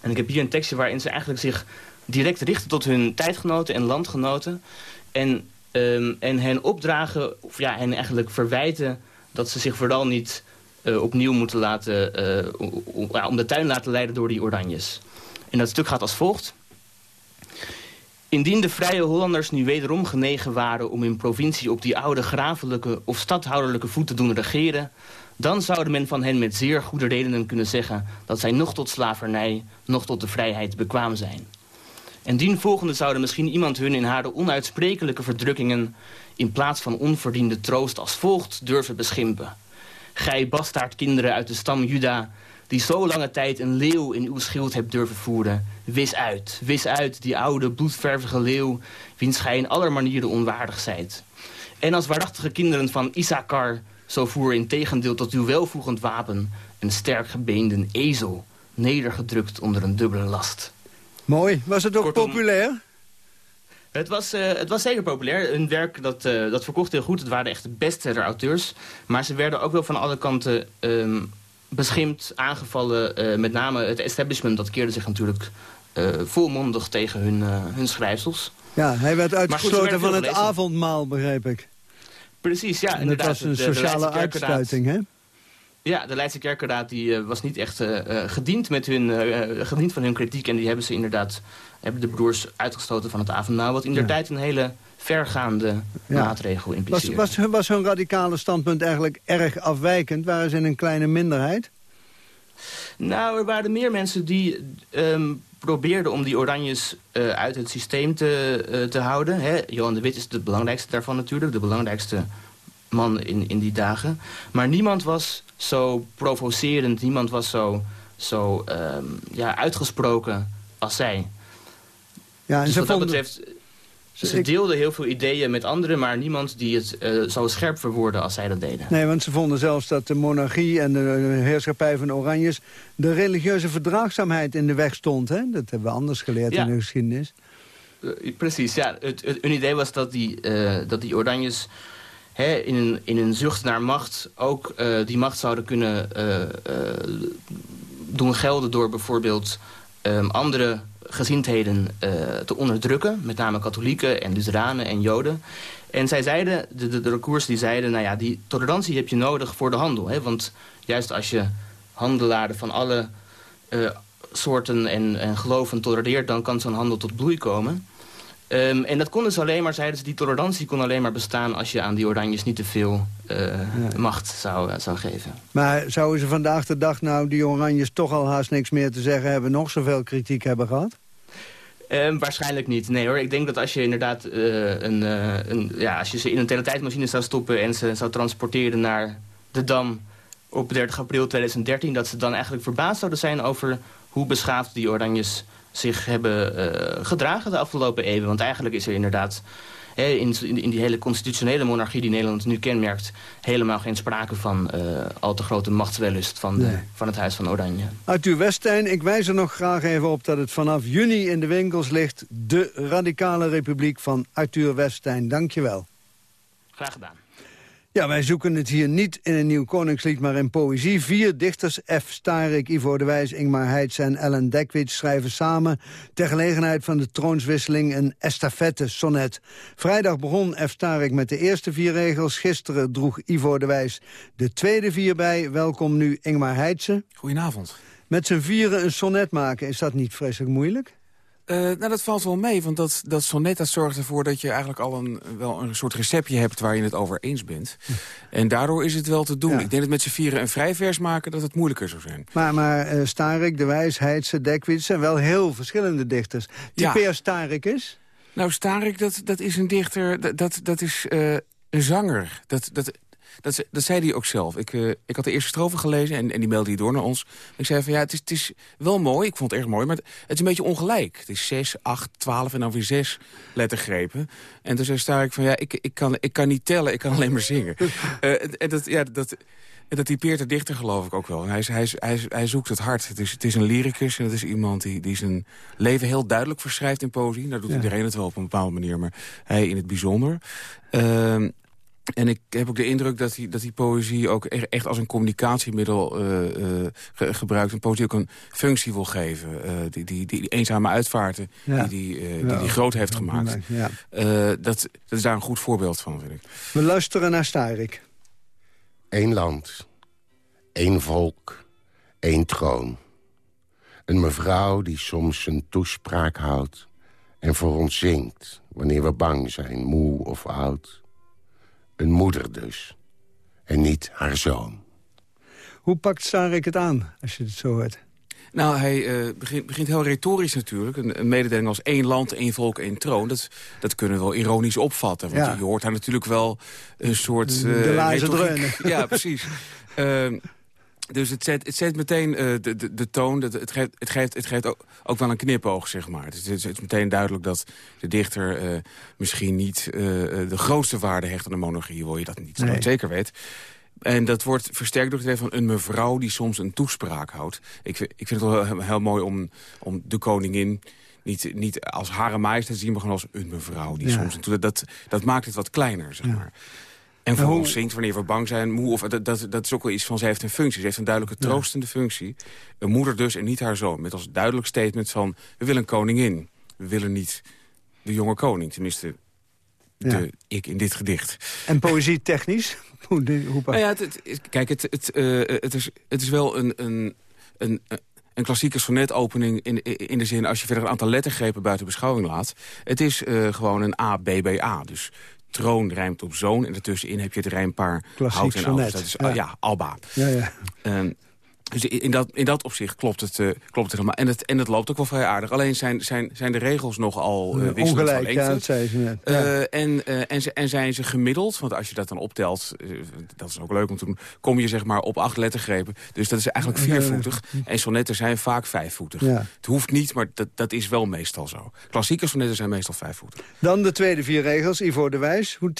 En ik heb hier een tekstje waarin ze eigenlijk zich direct richten tot hun tijdgenoten en landgenoten. En, ehm, en hen opdragen, of ja, hen eigenlijk verwijten dat ze zich vooral niet eh, opnieuw moeten laten, eh, o- o- ja, om de tuin laten leiden door die oranjes. En dat stuk gaat als volgt. Indien de vrije Hollanders nu wederom genegen waren om hun provincie op die oude grafelijke of stadhouderlijke voet te doen regeren, dan zoude men van hen met zeer goede redenen kunnen zeggen dat zij nog tot slavernij, nog tot de vrijheid bekwaam zijn. En dien volgende zoude misschien iemand hun in haar onuitsprekelijke verdrukkingen in plaats van onverdiende troost als volgt durven beschimpen. Gij bastaardkinderen uit de stam Juda, die zo lange tijd een leeuw in uw schild hebt durven voeren. Wis uit, wis uit die oude bloedvervige leeuw, wiens gij in aller manieren onwaardig zijt. En als waarachtige kinderen van Issachar, zo voer in tegendeel tot uw welvoegend wapen een sterk gebeende ezel, nedergedrukt onder een dubbele last. Mooi. Was het ook Kortom- populair? Het was, eh, het was zeker populair. Hun werk dat, eh, dat verkocht heel goed. Het waren echt bestseller-auteurs. Maar ze werden ook wel van alle kanten ehm, beschimpt, aangevallen. eh, met name het establishment, dat keerde zich natuurlijk volmondig tegen hun, hun schrijfsels. Ja, hij werd goed, uitgesloten van het avondmaal, begreep ik. Precies, ja, En dat was een De- de sociale uitsluiting, hè? Ja, de Leidse Kerkenraad die, eh, was niet echt eh, eh, gediend, met hun, gediend van hun kritiek. En die hebben ze inderdaad, hebben de broers uitgestoten van het avondmaal. Wat in der Ja. tijd een hele vergaande Ja. maatregel Was, impliceert. was, hun- was hun radicale standpunt eigenlijk erg afwijkend? Waren ze in een kleine minderheid? Nou, er waren meer mensen die ehm, probeerden om die oranjes uit het systeem te, te houden. Hè? Johan de Wit is de belangrijkste daarvan natuurlijk. De belangrijkste man in, in die dagen. Maar niemand was zo provocerend. Niemand was zo, zo ehm, ja, uitgesproken als zij. Ja, en dus ze wat dat vonden- betreft, ze deelden heel veel ideeën met anderen... maar niemand die het eh, zo scherp verwoordde als zij dat deden. Nee, want ze vonden zelfs dat de monarchie en de heerschappij van de Oranjes... de religieuze verdraagzaamheid in de weg stond. Hè? Dat hebben we anders geleerd Ja. in de geschiedenis. Eh, precies, ja. Het, het, een idee was dat die, eh, dat die Oranjes hè, in, een, in een zucht naar macht... ook eh, die macht zouden kunnen eh, eh, doen gelden door bijvoorbeeld ehm, andere gezindheden te onderdrukken. Met name katholieken en Lutheranen en Joden. En zij zeiden, de, de, de die zeiden... nou ja, die tolerantie heb je nodig voor de handel. Hè? Want juist als je handelaren van alle soorten en, en geloven tolereert... dan kan zo'n handel tot bloei komen. Ehm, en dat kon dus alleen maar, zeiden ze, die tolerantie kon alleen maar bestaan... als je aan die oranjes niet te veel eh, macht zou, eh, zou geven. Maar zouden ze vandaag de dag nou die Oranjes toch al haast niks meer te zeggen hebben... nog zoveel kritiek hebben gehad? Ehm, waarschijnlijk niet. Nee hoor, ik denk dat als je inderdaad eh, een, een, ja, als je ze in een teletijdmachine zou stoppen en ze zou transporteren naar de Dam op 30 april 2013, dat ze dan eigenlijk verbaasd zouden zijn over hoe beschaafd die Oranjes zich hebben eh, gedragen de afgelopen eeuwen. Want eigenlijk is er inderdaad hè, in, in, die hele constitutionele monarchie die Nederland nu kenmerkt, helemaal geen sprake van eh, al te grote machtswellust van, de, van het Huis van Oranje. Arthur Westijn, ik wijs er nog graag even op dat het vanaf juni in de winkels ligt. De Radicale Republiek van Arthur Westijn. Dank je wel. Graag gedaan. Ja, wij zoeken het hier niet in een nieuw koningslied, maar in poëzie. Vier dichters, F. Starik, Ivo de Wijs, Ingmar Heitse en Ellen Dekwits... schrijven samen ter gelegenheid van de troonswisseling een estafette-sonnet. Vrijdag begon F. Starik met de eerste vier regels. Gisteren droeg Ivo de Wijs de tweede vier bij. Welkom nu Ingmar Heitse. Goedenavond. Met z'n vieren een sonnet maken, is dat niet vreselijk moeilijk? Eh, nou, dat valt wel mee, want dat, dat sonnet dat zorgt ervoor... dat je eigenlijk al een, wel een soort receptje hebt waar je het over eens bent. En daardoor is het wel te doen. Ik denk dat met z'n vieren een vrijvers maken dat het moeilijker zou zijn. Maar, maar Starik, de Wijs, Heitse, Dekwits zijn wel heel verschillende dichters. Ja. Typeer Starik is? Nou, Starik, dat, dat is een dichter, dat, dat, dat is eh, een zanger. Dat, dat, dat, dat zei hij ook zelf. Ik, eh, ik had de eerste strofe gelezen en, en die mailde hij door naar ons. Ik zei van ja, het is, het is wel mooi, ik vond het erg mooi... maar het, het is een beetje ongelijk. Het is 6, 8, 12 en dan weer 6 lettergrepen. En toen zei Starik van ja, ik, ik, kan, ik kan niet tellen, ik kan alleen maar zingen. <laughs> Eh, en- dat, ja, dat, en dat typeert de dichter geloof ik ook wel. En hij, is- hij, is- hij, is- hij zoekt het hard. Het is, het is een lyricus en het is iemand die, die zijn leven heel duidelijk verschrijft in poëzie. Nou doet Ja. iedereen het wel op een bepaalde manier, maar hij in het bijzonder. Ehm, en ik heb ook de indruk dat hij, dat die poëzie ook echt als een communicatiemiddel eh, eh, ge- gebruikt. En poëzie ook een functie wil geven. eh, die, die, die eenzame uitvaarten Ja. die die, die groot heeft gemaakt. Ja. Eh, dat, dat is daar een goed voorbeeld van, vind ik. We luisteren naar Starik. Eén land, één volk, één troon. Een mevrouw die soms een toespraak houdt... en voor ons zingt wanneer we bang zijn, moe of oud. Een moeder dus, en niet haar zoon. Hoe pakt Starik het aan, als je het zo hoort? Nou, hij eh, begint, begint heel retorisch natuurlijk. Een, een mededeling als één land, één volk, één troon. Dat, dat kunnen we wel ironisch opvatten. Want Ja. je hoort daar natuurlijk wel een soort... De- de eh, dreunen. Ja, precies. <laughs> Ehm, dus het zet, het zet meteen eh, de, de, de toon. Dat, het geeft, het geeft, het geeft ook, ook wel een knipoog, zeg maar. Het is, het is- het is meteen duidelijk dat de dichter eh, misschien niet eh, de grootste waarde hecht aan de monarchie. Hoor je dat niet, Nee. dat zeker weet. En dat wordt versterkt door het idee van een mevrouw die soms een toespraak houdt. Ik, vind- ik vind het wel heel, heel mooi om, om de koningin niet, niet als hare majesteit te zien, maar gewoon als een mevrouw die Ja. soms toe- dat, dat maakt het wat kleiner, zeg maar. En voor hoe- ons zingt wanneer we bang zijn, moe, of, dat, dat, dat is ook wel iets van, ze heeft een functie. Ze heeft een duidelijke Ja. troostende functie. Een moeder dus en niet haar zoon. Met als duidelijk statement van, we willen een koningin. We willen niet de jonge koning. Tenminste, de, Ja. ik in dit gedicht. En poëzie technisch? Hoe, <laughs> Nou ja, het, het- kijk, het, het, eh, het, is, het is wel een, een, een, een klassieke sonnetopening in, in de zin... als je verder een aantal lettergrepen buiten beschouwing laat. Het is eh, gewoon een A-B-B-A. Dus troon rijmt op zoon en ertussenin heb je het rijmpaar Klassiek hout en oud. Dat is ja. ja. Alba. Ja, ja. Ehm, Dus in dat, in dat opzicht klopt het, uh, klopt het helemaal. En het, en het loopt ook wel vrij aardig. Alleen zijn, zijn, zijn de regels nogal uh, wisselend Ongelijk, ja, dat zei ze net. Uh, en, en, en zijn ze gemiddeld, want als je dat dan optelt... dat is ook leuk om te doen, kom je zeg maar op acht lettergrepen. Dus dat is eigenlijk viervoetig. En sonetten zijn vaak vijfvoetig. Ja. Het hoeft niet, maar dat, dat is wel meestal zo. Klassieke sonetten zijn meestal vijfvoetig. Dan de tweede vier regels, Ivo de Wijs. Hoe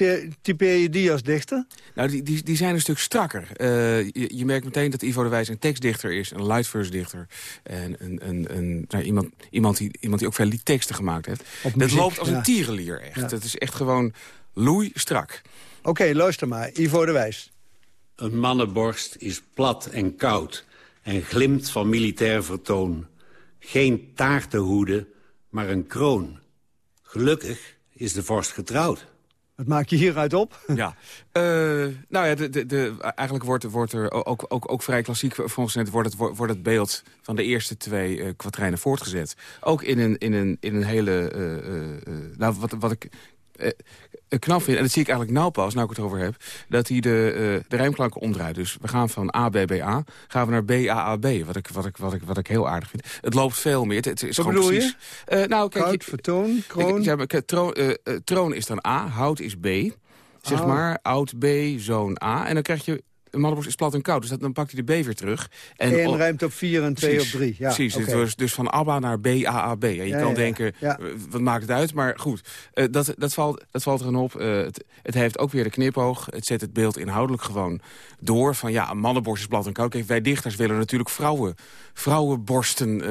typeer je die als dichter? Nou, die, die, die zijn een stuk strakker. je, je merkt meteen dat Ivo de Wijs een tekst tekstdichter is, een lightverse dichter. En een, een, een, nou, iemand, iemand, die, iemand die ook veel liedteksten gemaakt heeft. Op dat muziek, loopt als ja. een tierenlier echt. Ja. Het is echt gewoon loei strak. Oké, luister maar. Ivo de Wijs. Een mannenborst is plat en koud en glimt van militair vertoon. Geen taartenhoede, maar een kroon. Gelukkig is de vorst getrouwd. Wat maak je hieruit op? Ja, uh, nou ja, de, de, de, eigenlijk wordt, wordt er ook, ook, ook vrij klassiek volgens net wordt het, wordt het beeld van de eerste twee uh, kwartrijnen voortgezet. Ook in een, in een, in een hele, uh, nou wat, wat ik knap vind, en dat zie ik eigenlijk nou pas, nou ik het over heb... dat hij de, uh, de rijmklanken omdraait. Dus we gaan van A, B, B, A, gaan we naar B, A, A, B. Wat ik, wat ik, wat ik, wat ik heel aardig vind. Het loopt veel meer. Het, het is Wat gewoon bedoel precies, je? Uh, nou, kijk, Koud, vertoon, kroon? Ik, ja, maar, troon, uh, troon is dan A, hout is B. Zeg Oh. maar, oud B, zoon A. En dan krijg je... Een mannenborst is plat en koud, dus dat, dan pakt hij de B weer terug. En Eén ruimt op vier en twee op drie. Ja, precies, dus, dus van ABBA naar BAAB. En je Ja, kan ja, denken, ja. eh, wat maakt het uit? Maar goed, eh, dat, dat, valt, dat valt er op. Eh, het, het heeft ook weer de knipoog. Het zet het beeld inhoudelijk gewoon door. Van ja, een mannenborst is plat en koud. Kijk, wij dichters willen natuurlijk vrouwen, vrouwenborsten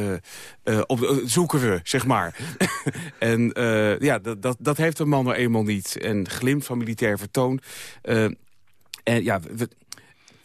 eh, op, zoeken we, zeg maar. <laughs> en ja, dat, dat, dat heeft een man nou eenmaal niet. En glimt van militair vertoon. En ja, we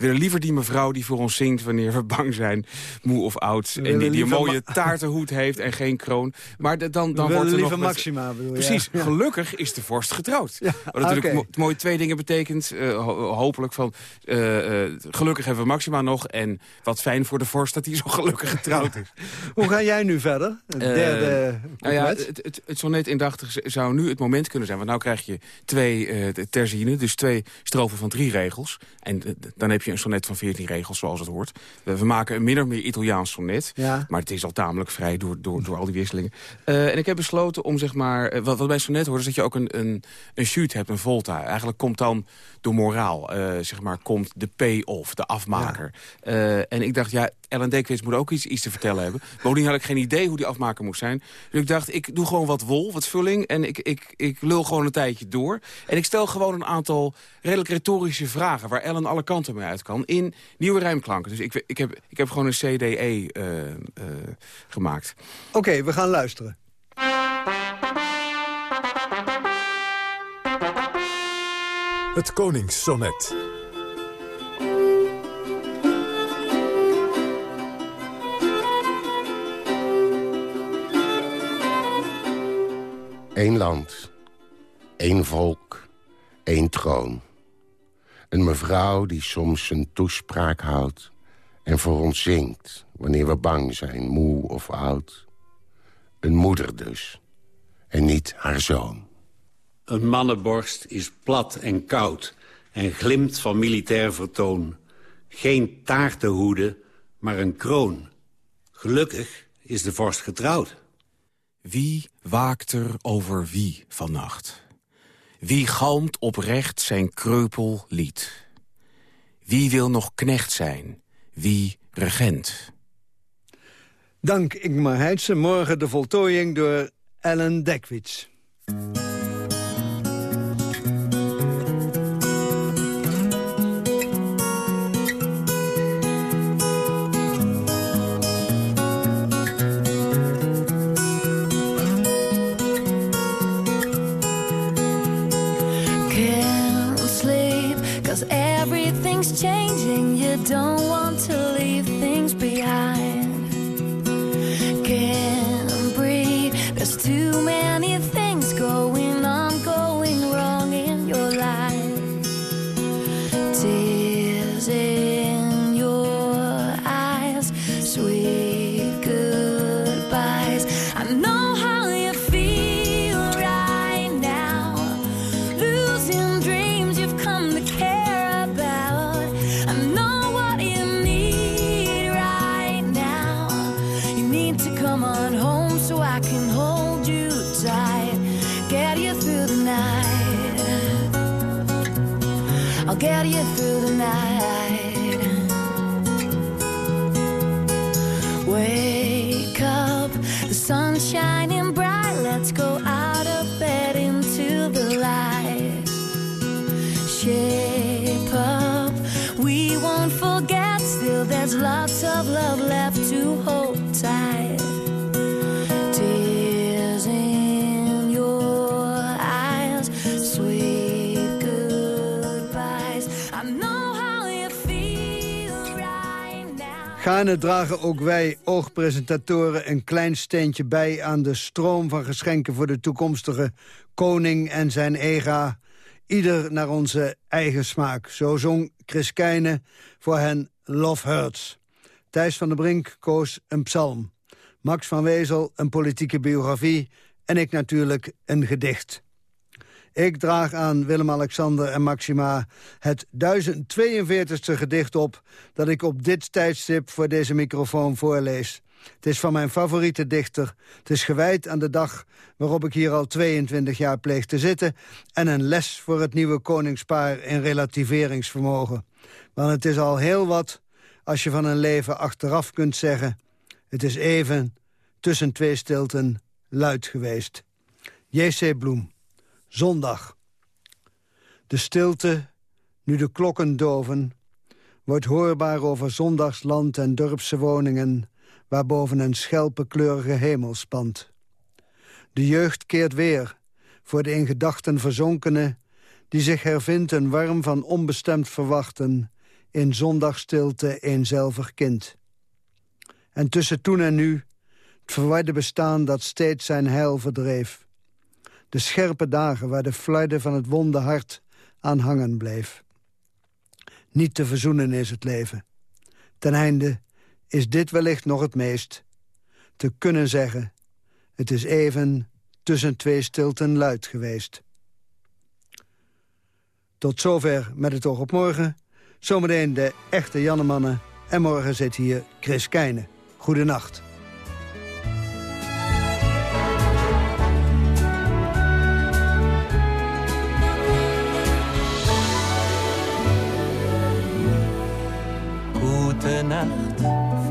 willen liever die mevrouw die voor ons zingt wanneer we bang zijn, moe of oud. En die, die een mooie <laughs> taartenhoed heeft en geen kroon. Maar de- dan, dan We wordt er nog met- Maxima, bedoel je? Precies, Ja. gelukkig is de vorst getrouwd. Wat natuurlijk mo- mooie twee dingen betekent. eh, ho- hopelijk van, eh, eh, gelukkig hebben we Maxima nog. En wat fijn voor de vorst dat hij zo gelukkig getrouwd is. <laughs> Hoe ga jij nu verder? Derde nou ja, het, het, het sonnet indachtig zou nu het moment kunnen zijn. Want nou krijg je twee terzinen, dus twee strofen van drie regels. En dan heb je een sonnet van veertien regels, zoals het hoort. We, maken een min of meer Italiaans sonnet. Ja. Maar het is al tamelijk vrij door, door, door al die wisselingen. Eh, en ik heb besloten om, zeg maar... eh, wat, wat bij sonnet hoort, is dat je ook een, een, een shoot hebt, een volta. Eigenlijk komt dan door moraal, eh, zeg maar, komt de pay-off, de afmaker. En ik dacht, ja, Ellen Dekwits moet ook iets, iets te vertellen hebben. Bovendien had ik geen idee hoe die afmaker moest zijn. Dus ik dacht, ik doe gewoon wat wol, wat vulling. En ik, ik, ik lul gewoon een tijdje door. En ik stel gewoon een aantal redelijk retorische vragen... waar Ellen alle kanten mee uit kan, in nieuwe rijmklanken. Dus ik, ik, heb, ik heb gewoon een CDE eh, eh, gemaakt. Oké, we gaan luisteren. Het Koningssonnet. Eén land, één volk, één troon. Een mevrouw die soms een toespraak houdt... en voor ons zingt wanneer we bang zijn, moe of oud. Een moeder dus, en niet haar zoon. Een mannenborst is plat en koud en glimt van militair vertoon. Geen taartenhoede, maar een kroon. Gelukkig is de vorst getrouwd. Wie waakt er over wie vannacht? Wie galmt oprecht zijn kreupel lied? Wie wil nog knecht zijn? Wie regent? Dank Ingmar Heidse. Morgen de voltooiing door Ellen Dekwits. Gaarne dragen ook wij oogpresentatoren een klein steentje bij... aan de stroom van geschenken voor de toekomstige koning en zijn ega. Ieder naar onze eigen smaak. Zo zong Chris Keijne voor hen Love Hurts. Thijs van der Brink koos een psalm. Max van Wezel een politieke biografie. En ik natuurlijk een gedicht. Ik draag aan Willem-Alexander en Maxima het 1042ste gedicht op... dat ik op dit tijdstip voor deze microfoon voorlees. Het is van mijn favoriete dichter. Het is gewijd aan de dag waarop ik hier al 22 jaar pleeg te zitten... en een les voor het nieuwe koningspaar in relativeringsvermogen. Want het is al heel wat als je van een leven achteraf kunt zeggen... het is even tussen twee stilten luid geweest. J.C. Bloem. Zondag. De stilte, nu de klokken doven, wordt hoorbaar over zondagsland en dorpse woningen, waarboven een schelpenkleurige hemel spant. De jeugd keert weer, voor de in gedachten verzonkene, die zich hervindt een warm van onbestemd verwachten, in zondagstilte eenzelvig kind. En tussen toen en nu, het verwarde bestaan dat steeds zijn heil verdreef. De scherpe dagen waar de flarden van het wonde hart aan hangen bleef. Niet te verzoenen is het leven. Ten einde is dit wellicht nog het meest. Te kunnen zeggen, het is even tussen twee stilten luid geweest. Tot zover met het oog op morgen. Zometeen de echte Jannemannen. En morgen zit hier Chris Keijne. Goedenacht.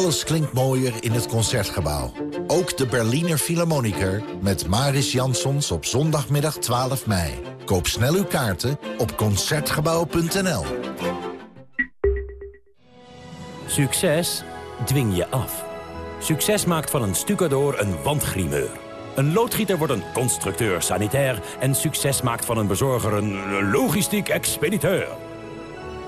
Alles klinkt mooier in het Concertgebouw. Ook de Berliner Philharmoniker met Maris Jansons op zondagmiddag 12 mei. Koop snel uw kaarten op Concertgebouw.nl. Succes dwing je af. Succes maakt van een stucador een wandgrimeur. Een loodgieter wordt een constructeur sanitair... en succes maakt van een bezorger een logistiek expediteur.